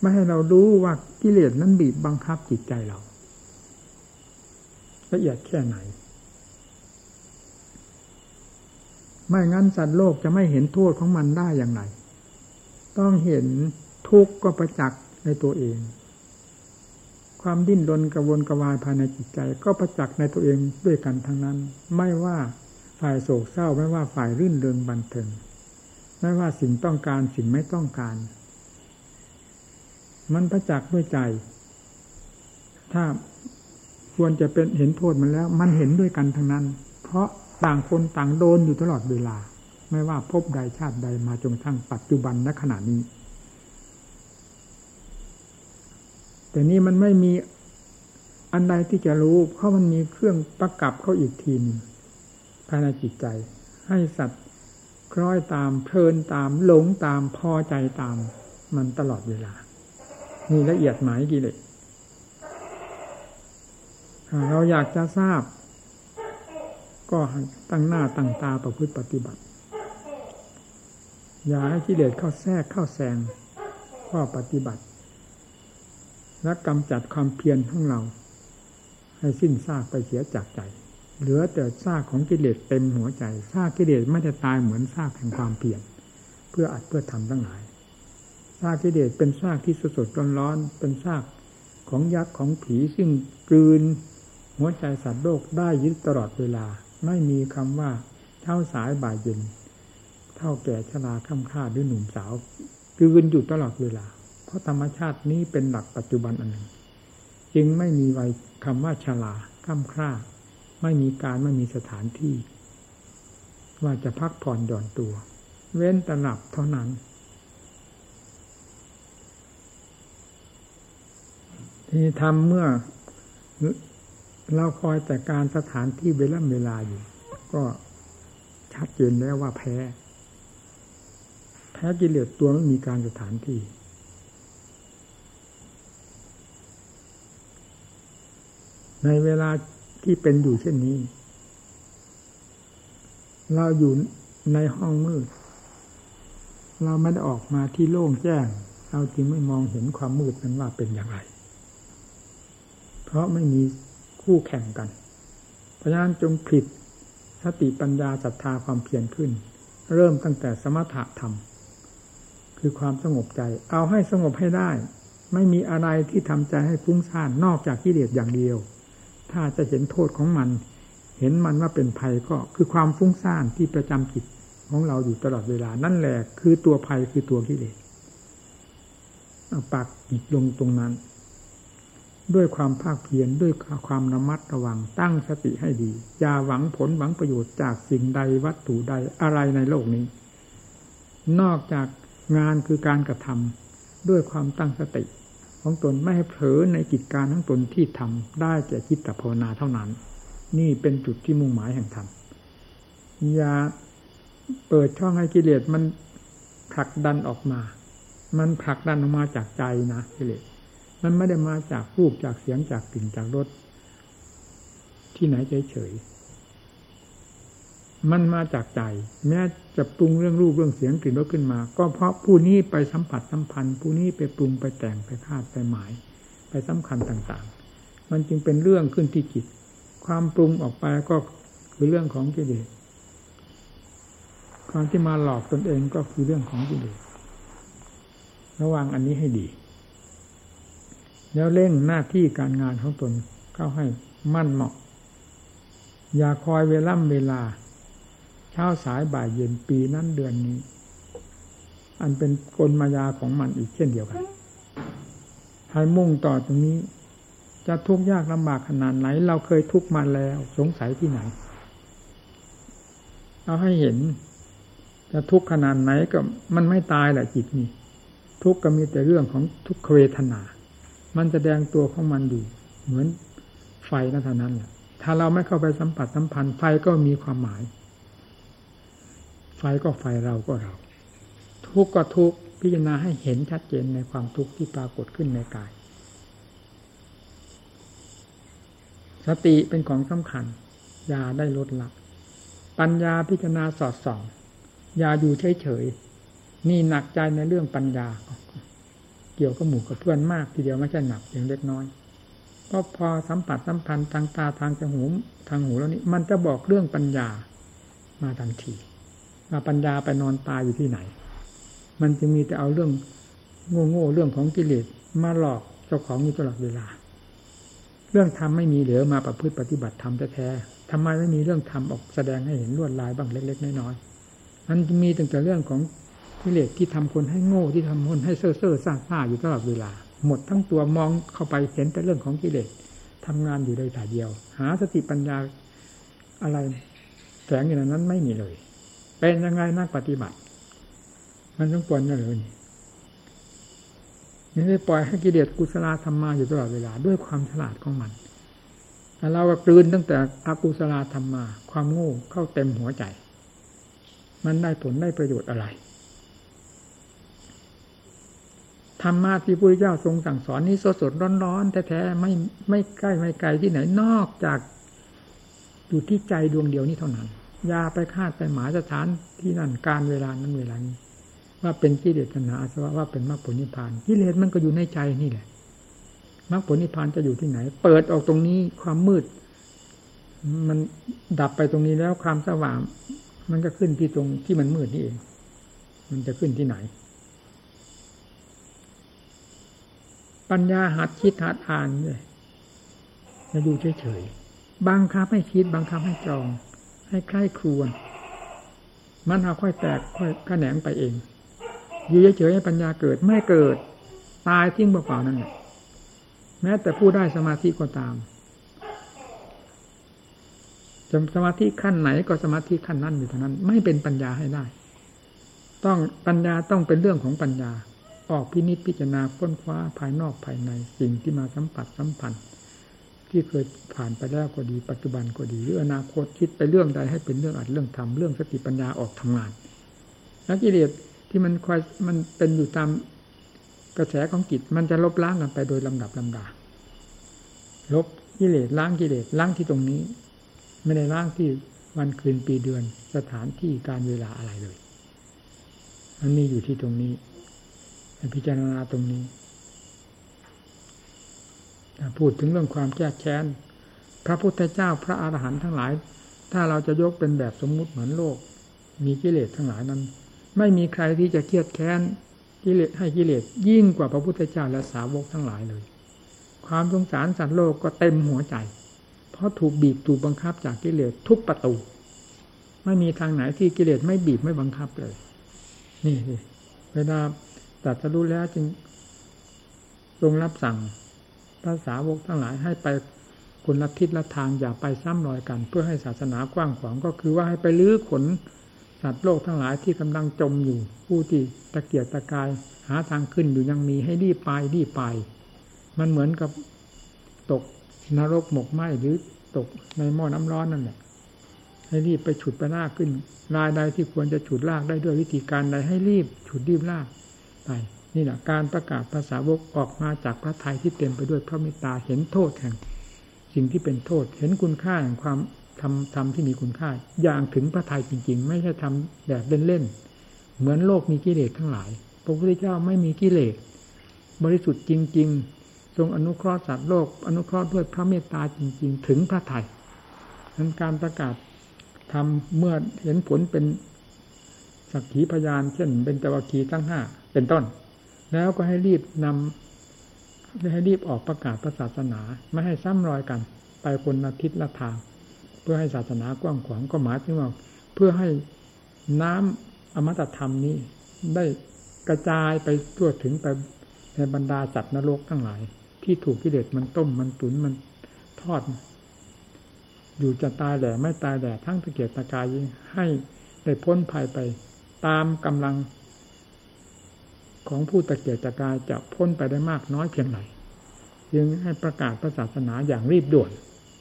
ไม่ให้เรารู้ว่ากิเลสนั้นบีบบังคับจิตใจเรา ละเอียดแค่ไหน ไม่งั้นสัตว์โลกจะไม่เห็นโทษของมันได้อย่างไร ต้องเห็นทุกข์ก็ประจักษ์ในตัวเอง ความดิ้นรนกระวนกระวายภายในจิตใจ ก็ประจักษ์ในตัวเองด้วยกันทั้งนั้น ไม่ว่าฝ่ายโศกเศร้าไม่ว่าฝ่ายรื่นเริงบันเทิงไม่ว่าสิ่งต้องการสิ่งไม่ต้องการ มันประจักษ์ด้วยใจ ถ้า ควรจะเป็นเห็นโทษมันแล้ว มันเห็นด้วยกันทั้งนั้น เพราะต่างคนต่างโดนอยู่ตลอดเวลา ไม่ว่าพบใดชาติใดมาจนทั้งปัจจุบันณขณะนี้ แต่นี้มันไม่มีอันใดที่จะรู้ เพราะมันมีเครื่องประกับเข้าอีกทีนึงภายในจิตใจ ให้สัตว์คล้อยตามเพลินตามหลงตามพอใจตาม มันตลอดเวลามีละเอียดหมายกิเลส เราอยากจะทราบ ก็ตั้งหน้าตั้งตาประพฤติปฏิบัติ อย่าให้กิเลสเข้าแทรกเข้าแซงข้อปฏิบัติ และกำจัดความเพียรของเรา ให้สิ้นซากไปเสียจากใจ เหลือแต่ซากของกิเลสเต็มหัวใจซากกิเลสไม่จะตายเหมือนซากแห่งความเพียรเพื่ออัดเพื่อทำทั้งหลายซากกิเลสเป็นซากที่สดสดร้อนร้อนเป็นซากของยักษ์ของผีซึ่งกลืน หัวใจสัตว์โลกได้ยึดตลอดเวลา ไม่มีคำว่าเท่าสายบ่ายเย็น เท่าแก่ชราค่ำค่าหรือหนุ่มสาวกลืนอยู่ตลอดเวลา เพราะธรรมชาตินี้เป็นหลักปัจจุบันอันหนึ่ง จึงไม่มีไว้คำว่าชราค่ำค่าไม่มีการไม่มีสถานที่ ว่าจะพักผ่อนหย่อนตัว เว้นตลับเท่านั้น ที่ทำเมื่อ เราคอยแต่การสถานที่เวลาเวลาอยู่ ก็ชัดเจนแล้วว่าแพ้ แพ้กิเลสตัวไม่มีการสถานที่ ในเวลาที่เป็นอยู่เช่นนี้ เราอยู่ในห้องมืด เราไม่ได้ออกมาที่โล่งแจ้ง เราจึงไม่มองเห็นความมืดนั้นว่าเป็นอย่างไร เพราะไม่มี คู่แข่งกัน เพราะฉะนั้นจงผิดสติปัญญาศรัทธาความเพียรขึ้น เริ่มตั้งแต่สมถะธรรม คือความสงบใจ เอาให้สงบให้ได้ ไม่มีอะไรที่ทำใจให้ฟุ้งซ่านนอกจากกิเลสอย่างเดียว ถ้าจะเห็นโทษของมัน เห็นมันว่าเป็นภัยก็คือความฟุ้งซ่านที่ประจำจิตของเราอยู่ตลอดเวลานั่นแหละคือตัวภัยคือตัวกิเลสเอาปากจิตลงตรงนั้น ด้วยความภาคเพียรด้วยความระมัดระวังตั้งสติให้ดี อย่าหวังผลหวังประโยชน์จากสิ่งใดวัตถุใดอะไรในโลกนี้ นอกจากงานคือการกระทำด้วยความตั้งสติ ของตนไม่ให้เผลอในกิจการทั้งตนที่ทำได้แก่จิตตภาวนาเท่านั้น นี่เป็นจุดที่มุ่งหมายแห่งธรรมอย่าเปิดช่องให้กิเลสมันผลักดันออกมา มันผลักดันออกมาจากใจนะกิเลส มันไม่ได้มาจากรูปจากเสียงจากกลิ่นจากรสที่ไหนเฉยมันมาจากใจ แม้จะปรุงเรื่องรูปเรื่องเสียงกลิ่นรสขึ้นมา ก็เพราะผู้นี้ไปสัมผัสสัมพันธ์ ผู้นี้ไปปรุงไปแต่งไปคาดไปหมาย ไปสำคัญต่างๆ มันจึงเป็นเรื่องขึ้นที่จิต ความปรุงออกไปก็คือเรื่องของกิเลสความที่มาหลอกตนเองก็คือเรื่องของกิเลสระวังอันนี้ให้ดี แล้วเร่งหน้าที่การงานของตนเข้าให้มั่นเหมาะ อย่าคอยเวล่ำเวลา เช้าสายบ่ายเย็นปีนั้นเดือนนี้ อันเป็นกลมายาของมันอีกเช่นเดียวกันให้มุ่งต่อตรงนี้ จะทุกข์ยากลำบากขนาดไหน เราเคยทุกข์มาแล้ว สงสัยที่ไหน เอาให้เห็น จะทุกข์ขนาดไหนก็มันไม่ตายแหละจิตนี่ทุกข์ก็มีแต่เรื่องของทุกขเวทนา มันแสดงตัวของมันอยู่ เหมือนไฟนั่นเท่านั้นแหละถ้าเราไม่เข้าไปสัมผัสสัมพันธ์ไฟก็มีความหมาย ไฟก็ไฟเราก็เรา ทุกข์ก็ทุกข์พิจารณาให้เห็นชัดเจนในความทุกข์ที่ปรากฏขึ้นในกาย สติเป็นของสำคัญ อย่าได้ลดละปัญญาพิจารณาสอดส่อง อย่าอยู่เฉยๆนี่หนักใจในเรื่องปัญญา กี่ยวกับหมู่กับเพื่อนมากทีเดียวไม่ใช่หนักเพียงเล็กน้อยเพราะพอสัมผัสสัมพันธ์ทางตาทางจมูกทางหูแล้วนี้มันจะบอกเรื่องปัญญามาทันทีว่าปัญญาไปนอนตายอยู่ที่ไหน มันจะมีแต่เอาเรื่องโง่ๆเรื่องของกิเลสมาหลอกเจ้าของอยู่ตลอดเวลา เรื่องธรรมไม่มีเหลือมาประพฤติปฏิบัติธรรมแท้ๆทำไมไม่มีเรื่องธรรมออกแสดงให้เห็นลวดลายบ้างเล็ก ๆ น้อยๆมันมีตั้งแต่เรื่องของ กิเลสที่ทำคนให้โง่ที่ทำคนให้เซ่อเซ่อซ่าซ่าอยู่ตลอดเวลา หมดทั้งตัวมองเข้าไปเห็นแต่เรื่องของกิเลสทำงานอยู่ในแต่เดียว หาสติปัญญาอะไรแฝงอยู่ในนั้นไม่มีเลย เป็นยังไงนักปฏิบัติ มันต้องปล่อยนั่นเลยนี่ไม่ปล่อยให้กิเลสกุศลธรรมมาอยู่ตลอดเวลา ด้วยความฉลาดของมันแต่เรากลืนตั้งแต่อากุศลธรรมมา ความโง่เข้าเต็มหัวใจ มันได้ผลได้ประโยชน์อะไร ธรรมะที่พระเจ้าทรงสั่งสอนนี้สดสดร้อนๆแท้ๆไม่ไม่ใกล้ไม่ไกลที่ไหนนอกจากอยู่ที่ใจดวงเดียวนี้เท่านั้นยาไปคาดไปหมายสถานที่นั่นการเวลานั้นเวลานี้ว่าเป็นกิเลสตัณหาอาสวะว่าเป็นมรรคผลนิพพานกิเลสมันก็อยู่ในใจนี่แหละมรรคผลนิพพานจะอยู่ที่ไหน เปิดออกตรงนี้ความมืด มันดับไปตรงนี้แล้วความสว่าง มันก็ขึ้นที่ตรงที่มันมืดนี่เอง มันจะขึ้นที่ไหน ปัญญาหัดคิดหัดอ่านเลยจะอยู่เฉยๆบางคับให้คิดบางคับให้จอง ให้ใคร่ครวญมันเอาค่อยแตกค่อยแหนงไปเอง อยู่เฉยๆให้ปัญญาเกิดไม่เกิด ตายทิ้งเปล่าๆนั่นแหละแม้แต่ผู้ได้สมาธิก็ตามจะสมาธิขั้นไหนก็สมาธิขั้นนั้นอยู่เท่านั้น ไม่เป็นปัญญาให้ได้ ต้องปัญญาต้องเป็นเรื่องของปัญญา ออกพินิจพิจารณาค้นคว้าภายนอกภายในสิ่งที่มาสัมผัสสัมพันธ์ที่เคยผ่านไปแล้วก็ดีปัจจุบันก็ดีหรืออนาคตคิดไปเรื่องใดให้เป็นเรื่องอัดเรื่องทำเรื่องสติปัญญาออกทำงานนักกิเลสที่มันคอยมันเป็นอยู่ตามกระแสของจิตมันจะลบล้างกันไปโดยลำดับลำดา ลบกิเลสล้างกิเลสล้างที่ตรงนี้ ไม่ได้ล้างที่วันคืนปีเดือนสถานที่การเวลาอะไรเลย มันมีอยู่ที่ตรงนี้ พิจารณาตรงนี้พูดถึงเรื่องความแก้แค้น พระพุทธเจ้าพระอาหารหันต์ทั้งหลาย ถ้าเราจะยกเป็นแบบสมมุติเหมือนโลก มีกิเลสทั้งหลายนั้น ไม่มีใครที่จะเครียดแค้นกิเลสให้กิเลสยิ่งกว่าพระพุทธเจ้าและสาวกทั้งหลายเลย ความสงสารสัตว์โลกก็เต็มหัวใจ เพราะถูกบีบถูกบังคับจากกิเลสทุกประตู ไม่มีทางไหนที่กิเลสไม่บีบไม่บังคับเลย นี่เวลา ตัดสรู้แล้วจึงทรงรับสั่งพระสาวกทั้งหลายให้ไปคนละทิศละทางอย่าไปซ้ำรอยกัน เพื่อให้ศาสนากว้างขวางก็คือว่าให้ไปลื้อขนสัตว์โลกทั้งหลายที่กำลังจมอยู่ ผู้ที่ตะเกียกตะกาย หาทางขึ้นอยู่ยังมีให้รีบไปรีบไป มันเหมือนกับตกนรกหมกไหมหรือตกในหม้อน้ำร้อนนั่นแหละให้รีบไปฉุดไปลากขึ้นรายใดที่ควรจะฉุดลากได้ด้วยวิธีการใดให้รีบฉุดรีบลาก ไป นี่แหละการประกาศภาษาวกออกมาจากพระไทยที่เต็มไปด้วยพระเมตตาเห็นโทษแห่ง สิ่งที่เป็นโทษเห็นคุณค่าแห่งความทำทำที่มีคุณค่า อย่างถึงพระทัยจริง ๆ ไม่ใช่ทำแบบเล่นๆเหมือนโลกมีกิเลสทั้งหลายพระพุทธเจ้าไม่มีกิเลสบริสุทธิ์จริง ๆ ทรงอนุเคราะห์สัตว์โลก อนุเคราะห์ด้วยพระเมตตาจริง ๆ ถึงพระไทยนั้นการประกาศทำเมื่อเห็นผลเป็น สักขีพยานเช่น เป็นจวัคีทั้งห้าเป็นต้น แล้วก็ให้รีบนำให้รีบออกประกาศพระศาสนาไม่ให้ซ้ำรอยกัน ไปคนละทิศละทาง เพื่อให้ศาสนากว้างขวางก็หมายถึงว่าเพื่อให้น้ำอมตะธรรมนี้ได้กระจายไปทั่วถึงไปในบรรดาจัตว์นรกทั้งหลาย ที่ถูกกิเลสมันต้มมันตุนมันทอด อยู่จะตายแหล่ไม่ตายแหล่ทั้งตะเกียกตะกายให้ได้พ้นภัยไป ตามกำลัง ของผู้ตะเกียกตะกายจะพ้นไปได้มากน้อยเพียงไรจึงให้ประกาศพระศาสนาอย่างรีบด่วน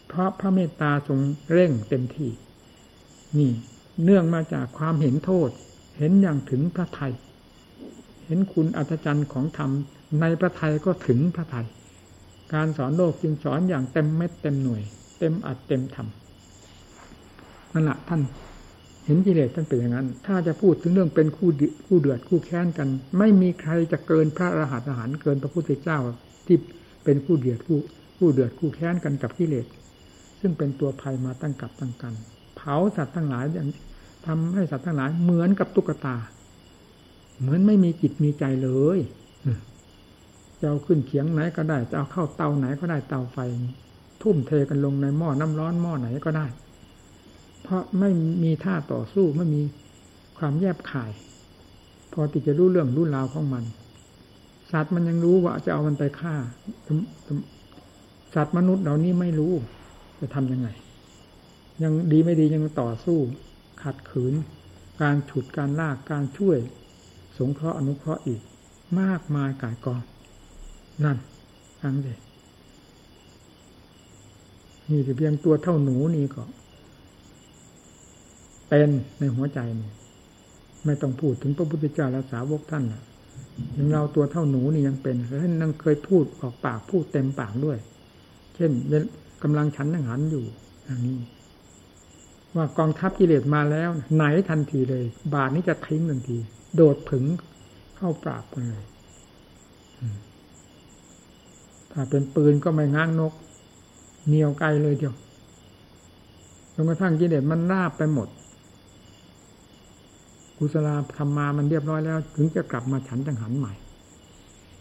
เพราะพระเมตตาทรงเร่งเต็มที่ นี่เนื่องมาจากความเห็นโทษ เห็นอย่างถึงพระไทย เห็นคุณอัศจรรย์ของธรรมในพระไทยก็ถึงพระไทย การสอนโลกจึงสอนอย่างเต็มเม็ดเต็มหน่วย เต็มอัดเต็มทำนั่นแหละท่าน เห็นกิเลสท่านเป็นอย่างนั้น ถ้าจะพูดถึงเรื่องเป็นคู่คู่เดือดคู่แค้นกัน ไม่มีใครจะเกินพระอรหันต์อาหารเกินพระพุทธเจ้าที่เป็นคู่เดือดคู่คู่เดือดคู่แค้นกันกับกิเลส ซึ่งเป็นตัวภัยมาตั้งกับตั้งกัน เผาสัตว์ทั้งหลายอย่างทำให้สัตว์ทั้งหลายเหมือนกับตุ๊กตา เหมือนไม่มีจิตมีใจเลยจะเอาขึ้นเขียงไหนก็ได้ จะเอาเข้าเตาไหนก็ได้เตาไฟ ทุ่มเทกันลงในหม้อน้ำร้อนหม้อไหนก็ได้ เพราะไม่มีท่าต่อสู้ไม่มีความแยบขาย พอติจะรู้เรื่องรู้ราวของมัน สัตว์มันยังรู้ว่าจะเอามันไปฆ่า สัตว์มนุษย์เหล่านี้ไม่รู้ จะทํำยังไง ยังดีไม่ดียังต่อสู้ ขัดขืน การฉุดการลากการช่วย สงเคราะห์อนุเคราะห์อีก มากมายกายกอง นั่นทั้งเดนี่เพียงตัวเท่าหนูนี่ก็ เป็นในหัวใจนี่ไม่ต้องพูดถึงพระพุทธเจ้าและสาวกท่านนะอย่างเราตัวเท่าหนูนี่ยังเป็นท่านนั่งเคยพูดออกปากพูดเต็มปากด้วย เช่นกำลังฉันนังหันอยู่อย่างนี้ ว่ากองทัพกิเลสมาแล้ว ไหนทันทีเลย บาทนี้จะทิ้งทันที โดดผึงเข้าปราบกันเลยถ้าเป็นปืนก็ไม่ง้างนกเหนียวไกลเลยเดียวจนกระทั่งกิเลสมันราบไปหมด กุศลธรรมมามันเรียบร้อยแล้ว ถึงจะกลับมาฉันจังหันใหม่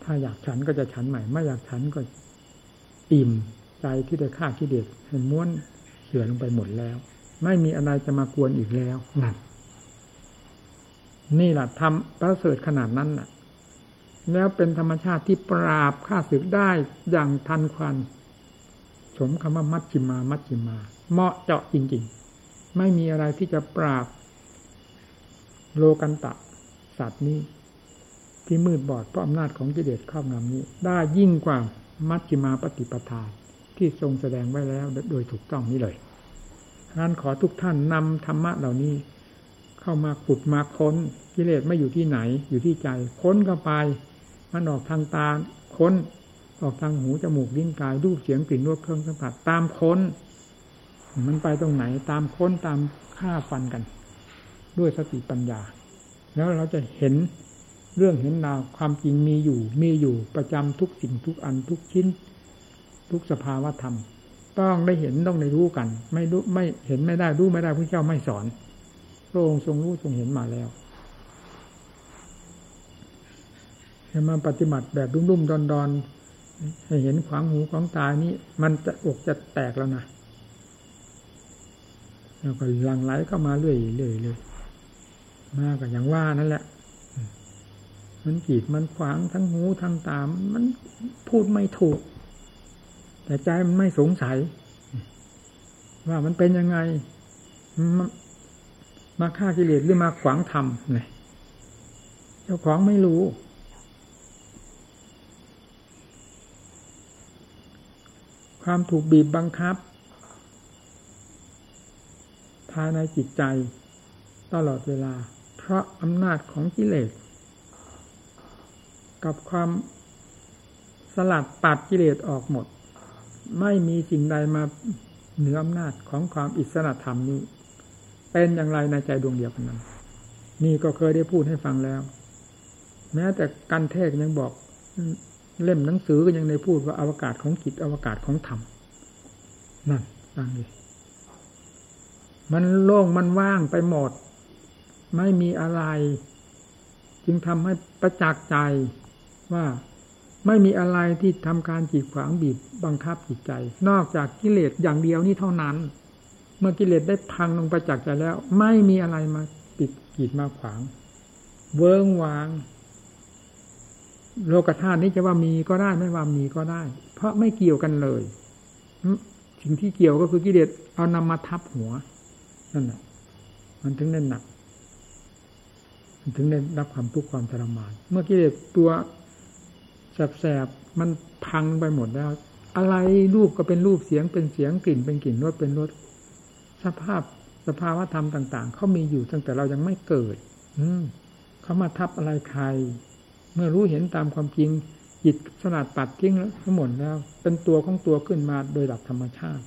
ถ้าอยากฉันก็จะฉันใหม่ ไม่อยากฉันก็อิ่มใจที่ได้ฆ่ากิเลสให้ม้วนเสื่อลงไปหมดแล้ว ไม่มีอะไรจะมากวนอีกแล้วนั่นนี่แหละทำประเสริฐขนาดนั้นน่ะ แล้วเป็นธรรมชาติที่ปราบฆ่าศึกได้อย่างทันควัน สมคำว่ามัชจิมามัชจิมา เหมาะเจาะจริง ๆ ไม่มีอะไรที่จะปราบ โลกันตะสัตว์นี้ ที่มืดบอดเพราะอำนาจของกิเลสครอบงำนี้ ได้ยิ่งกว่ามัชฌิมาปฏิปทาที่ทรงแสดงไว้แล้วโดยถูกต้องนี้เลยงานขอทุกท่านนำธรรมะเหล่านี้ เข้ามาขุดมาค้นกิเลสไม่อยู่ที่ไหน อยู่ที่ใจค้นเข้าไป มันออกทางตาค้นออกทางหูจมูกลิ้นกายรูปเสียงกลิ่นรสเครื่องสัมผัสตามค้น มันไปตรงไหนตามค้นตามฆ่าฟันกัน ด้วยสติปัญญา แล้วเราจะเห็นเรื่องเห็นราวความจริงมีอยู่มีอยู่ประจำทุกสิ่งทุกอันทุกชิ้น ทุกสภาวะธรรม ต้องได้เห็นต้องได้รู้กัน ไม่รู้ไม่เห็นไม่ได้รู้ไม่ได้พระเจ้าไม่สอนพระองค์ทรงรู้ทรงเห็นมาแล้วให้มาปฏิบัติแบบรุ่มๆดอนๆให้เห็นขวางหูขวางตานี้ มันจะอกจะแตกแล้วนะแล้วก็หลังไหลเข้ามาเรื่อยๆเลย มากกับอย่างว่านั่นแหละ มันกีดมันขวางทั้งหูทั้งตาม มันพูดไม่ถูก แต่ใจมันไม่สงสัย ว่ามันเป็นยังไง มาฆ่ากิเลสหรือมาขวางธรรมไงเจ้าของไม่รู้ความถูกบีบบังคับ ภายในจิตใจ ตลอดเวลา ราะอำนาจของกิเลส กับความสลัดปัดกิเลสออกหมด ไม่มีสิ่งใดมาเหนืออำนาจของความอิสระธรรมนี้ เป็นอย่างไรในใจดวงเดียวกันนั้น นี่ก็เคยได้พูดให้ฟังแล้ว แม้แต่การเทศยังบอกเล่มหนังสือก็ยังได้พูดว่าอวกาศของจิตอวกาศของธรรมนั่นฟังดิมันโล่งมันว่างไปหมด ไม่มีอะไร จึงทำให้ประจักษ์ใจว่าไม่มีอะไรที่ทำการจีดขวางบีบบังคับจิตใจ นอกจากกิเลสอย่างเดียวนี้เท่านั้น เมื่อกิเลสได้พังลงไปจากษ์ใจแล้ว ไม่มีอะไรมาปิดกีดมาขวาง เวิ้งวาง โลกธาตุนี้จะว่ามีก็ได้ไม่ว่ามีก็ได้ เพราะไม่เกี่ยวกันเลยสิ่งที่เกี่ยวก็คือกิเลสเอานำมาทับหัวนั่นแหละมันถึงได้หนัก ถึงได้รับความทุกข์ความทรมาน เมื่อกิเลสตัวแสบๆมันพังไปหมดแล้ว อะไรรูปก็เป็นรูปเสียงเป็นเสียงกลิ่นเป็นกลิ่นรสเป็นรสสภาพสภาวะธรรมต่าง ๆเขามีอยู่ตั้งแต่เรายังไม่เกิด อืมเขามาทับอะไรใคร เมื่อรู้เห็นตามความจริงจิตสลัดปัดทิ้งแล้วทั้งหมดแล้ว เป็นตัวของตัวขึ้นมาโดยหลักธรรมชาติ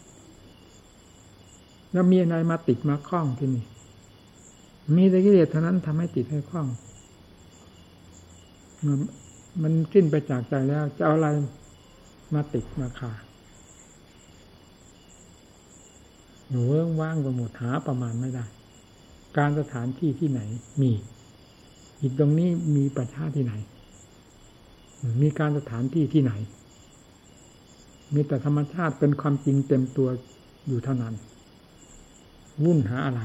แล้วมีอะไรมาติดมาคล้องที่นี่ มีแต่กิเลสเท่านั้นทำให้ติดให้คล้องมันมันสิ้นไปจากใจแล้ว จะเอาอะไรมาติดมาขาหนูเอื้องว่างไปหมดหาประมาณไม่ได้ การสถานที่ที่ไหนมีอิตตรงนี้มีประชาที่ไหน มีการสถานที่ที่ไหน มีแต่ธรรมชาติเป็นความจริงเต็มตัวอยู่เท่านั้น วุ่นหาอะไร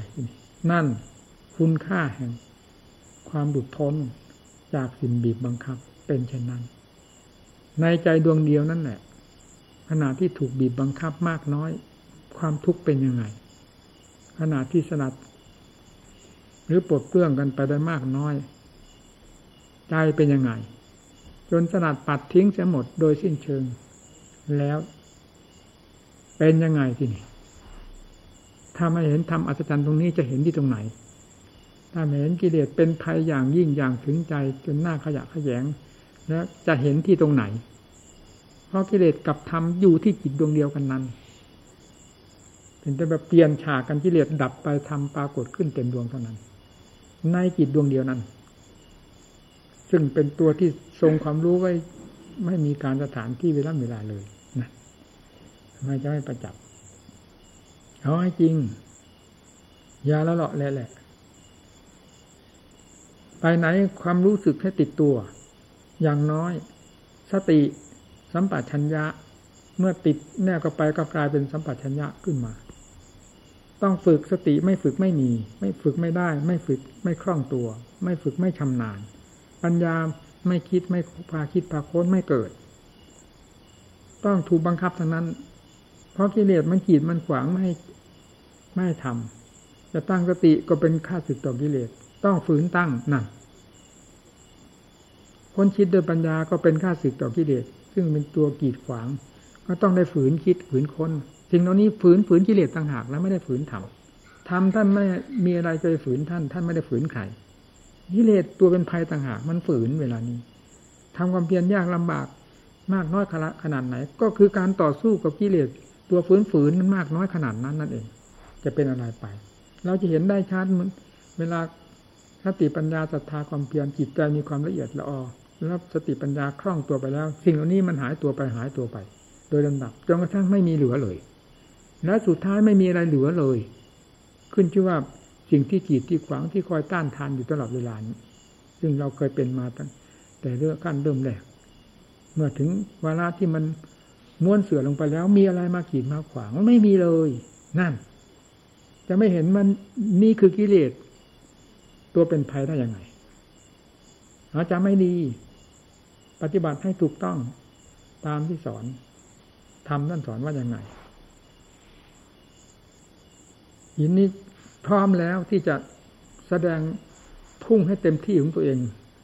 นั่น คุณค่าแห่ง ความบุดทนจากสิ่งบีบบังคับเป็นเช่นนั้น ในใจดวงเดียวนั่นแหละ ขณะที่ถูกบีบบังคับมากน้อย ความทุกข์เป็นยังไง ขณะที่สลัด หรือปลดเปลื้องกันไปได้มากน้อย ใจเป็นยังไง จนสลัดปัดทิ้งเสียหมดโดยสิ้นเชิง แล้ว เป็นยังไงที่นี่ถ้าไม่เห็นทำอัศจรรย์ตรงนี้จะเห็นที่ตรงไหน ถ้าเห็นกิเลสเป็นภัยอย่างยิ่งอย่างถึงใจจนหน้าขยะขยงแล้วจะเห็นที่ตรงไหน เพราะกิเลสกับธรรมอยู่ที่จิตดวงเดียวกันนั้นเป็นแต่แบบเปลี่ยนฉากกันกิเลสดับไปทำปรากฏขึ้นเต็มดวงเท่านั้น ในจิตดวงเดียวนั้น ซึ่งเป็นตัวที่ทรงความรู้ไว้ไม่มีการสถานที่เวลาเวลาเลยนะไม่จะไม่ประจับเอาให้จริง ยาละเลาะแหละ ไปไหนความรู้สึกให้ติดตัว อย่างน้อย สติสัมปชัญญะ เมื่อติดแน่ก็ไปก็กลายเป็นสัมปชัญญะขึ้นมา ต้องฝึกสติไม่ฝึกไม่มี ไม่ฝึกไม่ได้ ไม่ฝึกไม่คล่องตัว ไม่ฝึกไม่ชำนาญ ปัญญาไม่คิดไม่พาคิดพาโค้นไม่เกิด ต้องถูกบังคับทั้งนั้น เพราะกิเลสมันขีดมันขวางไม่ให้ไม่ให้ทำจะตั้งสติก็เป็นค่าสึกต่อกิเลส ต้องฝืนตั้งนั่นคนคิดโดยปัญญาก็เป็นค่าศึกต่อกิเลสซึ่งเป็นตัวกีดขวาง ก็ต้องได้ฝืนคิดฝืนคนสิ่งเหล่านี้ฝืนฝืนกิเลสต่างหากแล้วไม่ได้ฝืนทำทำท่านไม่มีอะไรจะฝืนท่าน ท่านไม่ได้ฝืนใครกิเลสตัวเป็นภัยต่างหากมันฝืนเวลานี้ทำความเพียรยากลำบากมากน้อยขนาดไหน ก็คือการต่อสู้กับกิเลสตัวฝืนฝืนมันมากน้อยขนาดนั้นนั่นเอง จะเป็นอะไรไป เราจะเห็นได้ชัดเวลา สติปัญญาศรัทธาความเพียรจิตใจมีความละเอียดละออแล้วสติปัญญาคล่องตัวไปแล้ว สิ่งเหล่านี้มันหายตัวไปหายตัวไป โดยลำดับจนกระทั่งไม่มีเหลือเลย และสุดท้ายไม่มีอะไรเหลือเลย ขึ้นชื่อว่าสิ่งที่กีดที่ขวางที่คอยต้านทานอยู่ตลอดเวลานี้ซึ่งเราเคยเป็นมาตั้งแต่เรื่องขั้นเริ่มแรกเมื่อถึงเวลาที่มันม้วนเสื่อลงไปแล้ว มีอะไรมากีดมาขวางไม่มีเลย นั่น จะไม่เห็นมันนี่คือกิเลส ตัวเป็นภัยได้ยังไงอาจจะไม่ดี ปฏิบัติให้ถูกต้องตามที่สอนทำท่านสอนว่ายังไงยินนี้พร้อมแล้วที่จะแสดงพุ่งให้เต็มที่ของตัวเอง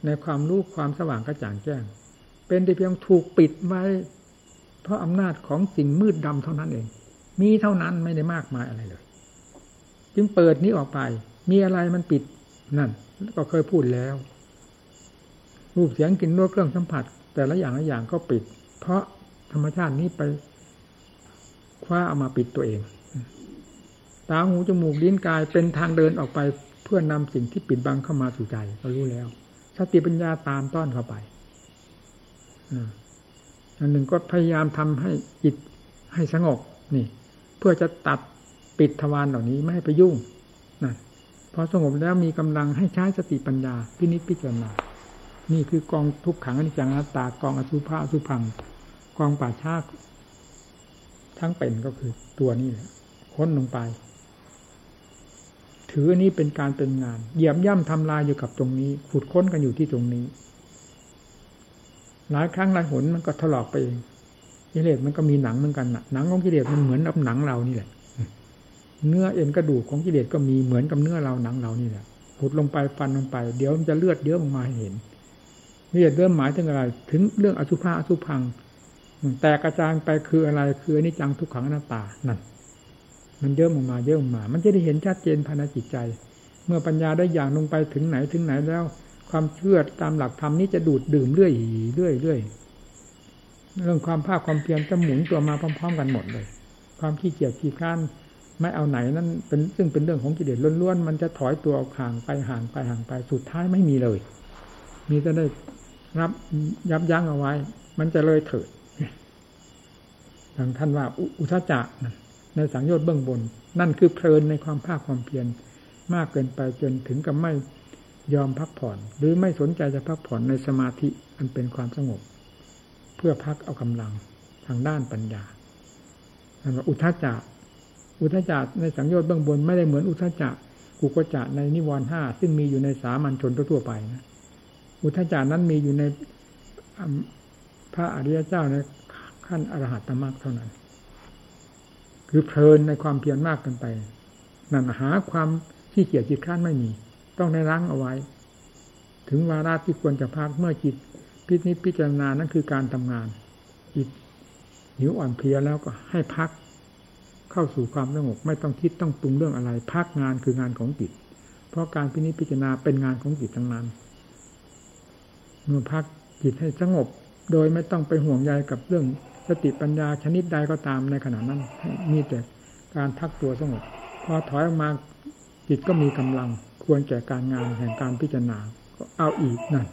ในความรู้ความสว่างกระจ่างแจ้ง เป็นแต่เพียงถูกปิดไว้ เพราะอำนาจของสิ่งมืดดำเท่านั้นเอง มีเท่านั้นไม่ได้มากมายอะไรเลย จึงเปิดนี้ออกไป มีอะไรมันปิด นั่น ก็เคยพูดแล้ว รูปเสียงกลิ่นรสเครื่องสัมผัส แต่ละอย่างละอย่างก็ปิด เพราะธรรมชาตินี้ไปคว้าเอามาปิดตัวเอง ตาหูจมูกลิ้นกายเป็นทางเดินออกไป เพื่อนำสิ่งที่ปิดบังเข้ามาสู่ใจก็รู้แล้วสติปัญญาตามต้อนเข้าไปอันหนึ่งก็พยายามทำให้จิตให้สงบนี่ เพื่อจะตัดปิดทวารเหล่านี้ไม่ให้ไปยุ่ง พอสงบแล้วมีกำลังให้ใช้สติปัญญาพินิจพิจารณา นี่คือกองทุกขังอนิจจังนัตตากองอสุภะอสุพัง กองป่าชาทั้งเป็นก็คือตัวนี้แหละค้นลงไป ถืออันนี้เป็นการเป็นงานเหยียบย่ำทำลายอยู่กับตรงนี้ ขุดค้นกันอยู่ที่ตรงนี้ หลายครั้งหลายหนมันก็ถลอกไปเองกิเลสมันก็มีหนังเหมือนกันหนังของกิเลสมันเหมือนกับหนังเรานี่แหละ เนื้อเอ็นกระดูกของกิเลสก็มีเหมือนกับเนื้อเราหนังเรานี่แหละขุดลงไปฟันลงไป เดี๋ยวมันจะเลือดเยอะออกมาเห็นเลือดเริ่มหมายถึงอะไร ถึงเรื่องอสุภะอสุพังแต่กระจายไปคืออะไรคืออนิจจังทุกขังอนัตตานั่นมันเยอะออกมาเยอะออกมา มันจะได้เห็นชัดเจนภายในจิตใจ เมื่อปัญญาได้อย่างลงไปถึงไหนถึงไหนแล้ว ความเชื่อตามหลักธรรมนี้จะดูดดื่มเรื่อยเรื่อยเรื่อยเรื่องความภาคความเพียรจะหมุนตัวมาพร้อม ๆ กันหมดเลย ความขี้เกียจขี้ข้าน ไม่เอาไหนนั่นเป็นซึ่งเป็นเรื่องของกิเลสล้วนๆมันจะถอยตัวออกห่างไปห่างไปห่างไปสุดท้ายไม่มีเลย มีแต่ได้รับยับยั้งเอาไว้ มันจะเลยเถิดอย่างท่านว่าอุทจักในสังโยชน์เบื้องบน นั่นคือเพลินในความภาคความเพียรมากเกินไปจนถึงกับไม่ยอมพักผ่อน หรือไม่สนใจจะพักผ่อนในสมาธิอันเป็นความสงบ เพื่อพักเอากำลังทางด้านปัญญาอันว่าอุทจัก อุทจักในสังโยชน์เบื้องบนไม่ได้เหมือนอุทจักกุกจักในนิวรณ์ห้าซึ่งมีอยู่ในสามัญชนทั่วไปนะอุทจักนั้นมีอยู่ในพระอริยเจ้าในขั้นอรหัตมรรคเท่านั้น คือเพลินในความเพียรมากเกันไปนั่นหาความที่เกียจจิตข้านไม่มี ต้องได้ล้งเอาไว้ ถึงวาระที่ควรจะพักเมื่อจิตพิจิตพิจารณานั้นคือการทำงานจิตหิวอ่อนเพลียแล้วก็ให้พัก เข้าสู่ความสงบไม่ต้องคิดต้องปรุงเรื่องอะไรพักงานคืองานของจิต เพราะการพิจิตพิจารณาเป็นงานของจิตทั้งนั้นเมื่อพักจิตให้สงบ โดยไม่ต้องไปห่วงใยกับเรื่องสติปัญญาชนิดใดก็ตามในขณะนั้น มีแต่การพักตัวสงบพอถอยออกมาจิตก็มีกำลังควรแก่การงานแห่งการพิจารณาก็เอาอีกนั่น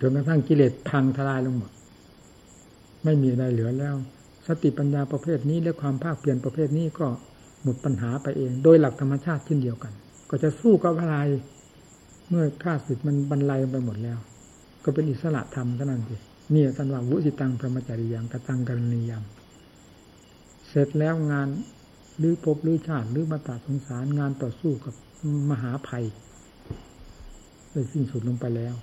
จนกระทั่งกิเลสพังทลายลงหมด ไม่มีอะไรเหลือแล้ว สติปัญญาประเภทนี้และความภาคเปลี่ยนประเภทนี้ก็หมดปัญหาไปเอง โดยหลักธรรมชาติเช่นเดียวกัน ก็จะสู้กับอะไร เมื่อข้าศึกมันบรรลัยไปหมดแล้ว ก็เป็นอิสระธรรมเท่านั้นเองนี่ท่านว่าวุสิตังพระมจริยังกตังกรณียมเสร็จแล้วงานหรือภพหรือชาติหรือมาตาสงสารงานต่อสู้กับมหาภัยได้สิ้นสุดลงไปแล้ว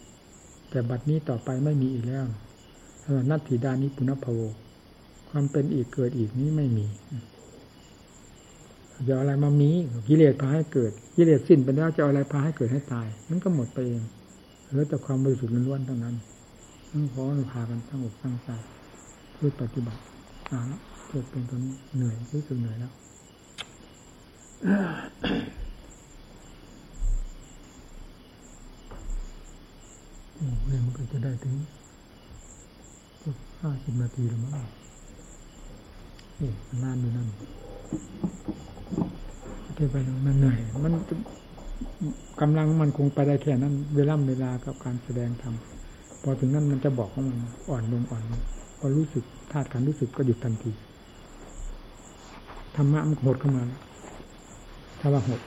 แต่บัดนี้ต่อไปไม่มีอีกแล้วนัตถิดานิปุณพโวความเป็นอีกเกิดอีกนี้ไม่มีจะอะไรมามีกิเลสพาให้เกิดกิเลสสิ้นไปแล้วจะอะไรพาให้เกิดให้ตายมันก็หมดไปเองเหลือแต่ความบริสุทธิ์ล้วนๆเท่านั้นต้องขอพากันตั้งอกตั้งใจเพื่อปฏิบัติอ่าเกิดเป็นตอนเหนื่อยรู้สึกเหนื่อยแล้วโอ้ เรื่องมันก็จะได้ถึงห้าสิบนาทีแล้วมั้งเอ๊ะนานอยู่นั่นไปไปมันเหนื่อย มันกำลังมันคงไปได้แค่นั้น เวลาเวลากับการแสดงธรรมพอถึงนั้นมันจะบอกว่ามันอ่อนลงอ่อนลงพอรู้สึกธาตุการรู้สึกก็หยุดทันทีธรรมะมันโหดเข้ามา ถ้าว่าหด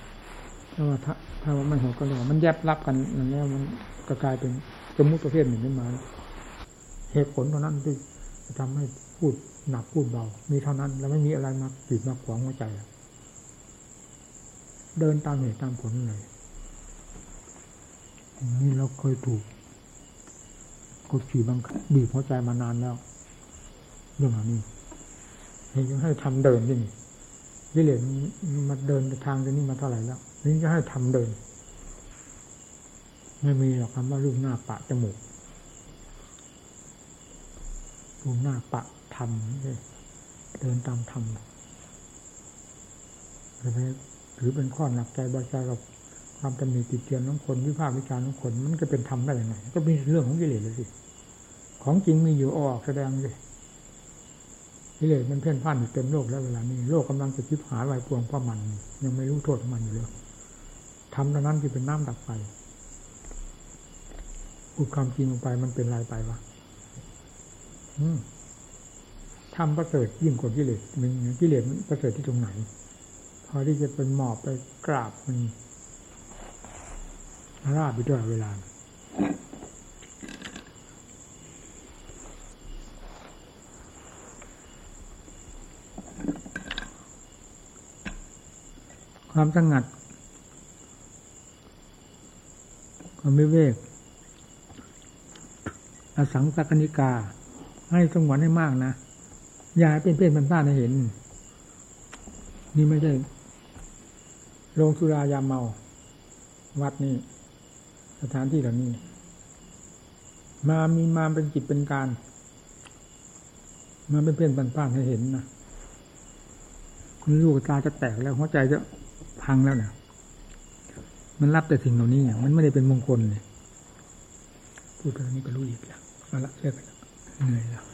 ถ้าว่าถ้าว่าไม่หดก็เลยมันแยบรับกันแล้วมันก็กลายเป็น สมมุติประเภทหนึ่งขึ้นมาเหตุผลเท่านั้นที่จะทำให้พูดหนักพูดเบา มีเท่านั้น แล้วไม่มีอะไรมาปิดมาขวางหัวใจ เดินตามเหตุตามผลเลยนี่เราเคยถูกกดขี่บังคับบีบหัวใจมานานแล้ว เรื่องนี้เห็นจะให้ทำเดินที่นี่วิเลนมาเดินทางที่นี่มาเท่าไหร่แล้วนี่จะให้ทำเดิน ไม่มีหรอกคำว่ารูปหน้าปะจมูกรูปหน้าปะทำเดินตามธรรมถือเป็นข้อหนักใจบาใจกับความตำหนิติดเตียนของคนวิพากษ์วิจารณ์ของคน มันก็เป็นธรรมได้ยังไงก็เป็นเรื่องของกิเลสเลยสิของจริงมีอยู่ออกแสดงเลยกิเลสมันเพ่นพ่านอยู่เต็มโลกแล้วเวลานี้โลกกำลังจะคิดหายวายพวงเพราะมัน ยังไม่รู้โทษของมันอยู่เลยทำตอนนั้นที่เป็นน้ำดับไฟ พูดความจริงลงไปมันเป็นลายไปวะทำประเสริฐยิ่งกว่ากิเลสมันกิเลสมันประเสริฐที่ตรงไหน พอที่จะเป็นหมอบไปกราบมันราบไปด้วยเวลาความสงัด ความไม่เวก อสังสักนิกา ให้สงวนให้มากนะอย่าเป็นเพื่อนเป็นพลาให้เห็น นี่ไม่ใช่โรงสุรายาเมา วัดนี้สถานที่เหล่านี้ มามีมาเป็นจิตเป็นการ มาเป็นเพื่อนป็นพลาดให้เห็นนะคุณลูกตาจะแตกแล้วหัวใจจะพังแล้วเนะมันรับแต่สิ่งเหล่านี้มันไม่ได้เป็นมงคลเลยพูดตรงนี้ก็รู้อีกแล้ว เอาละเลิกกันแล้วเหนื่อยแล้ว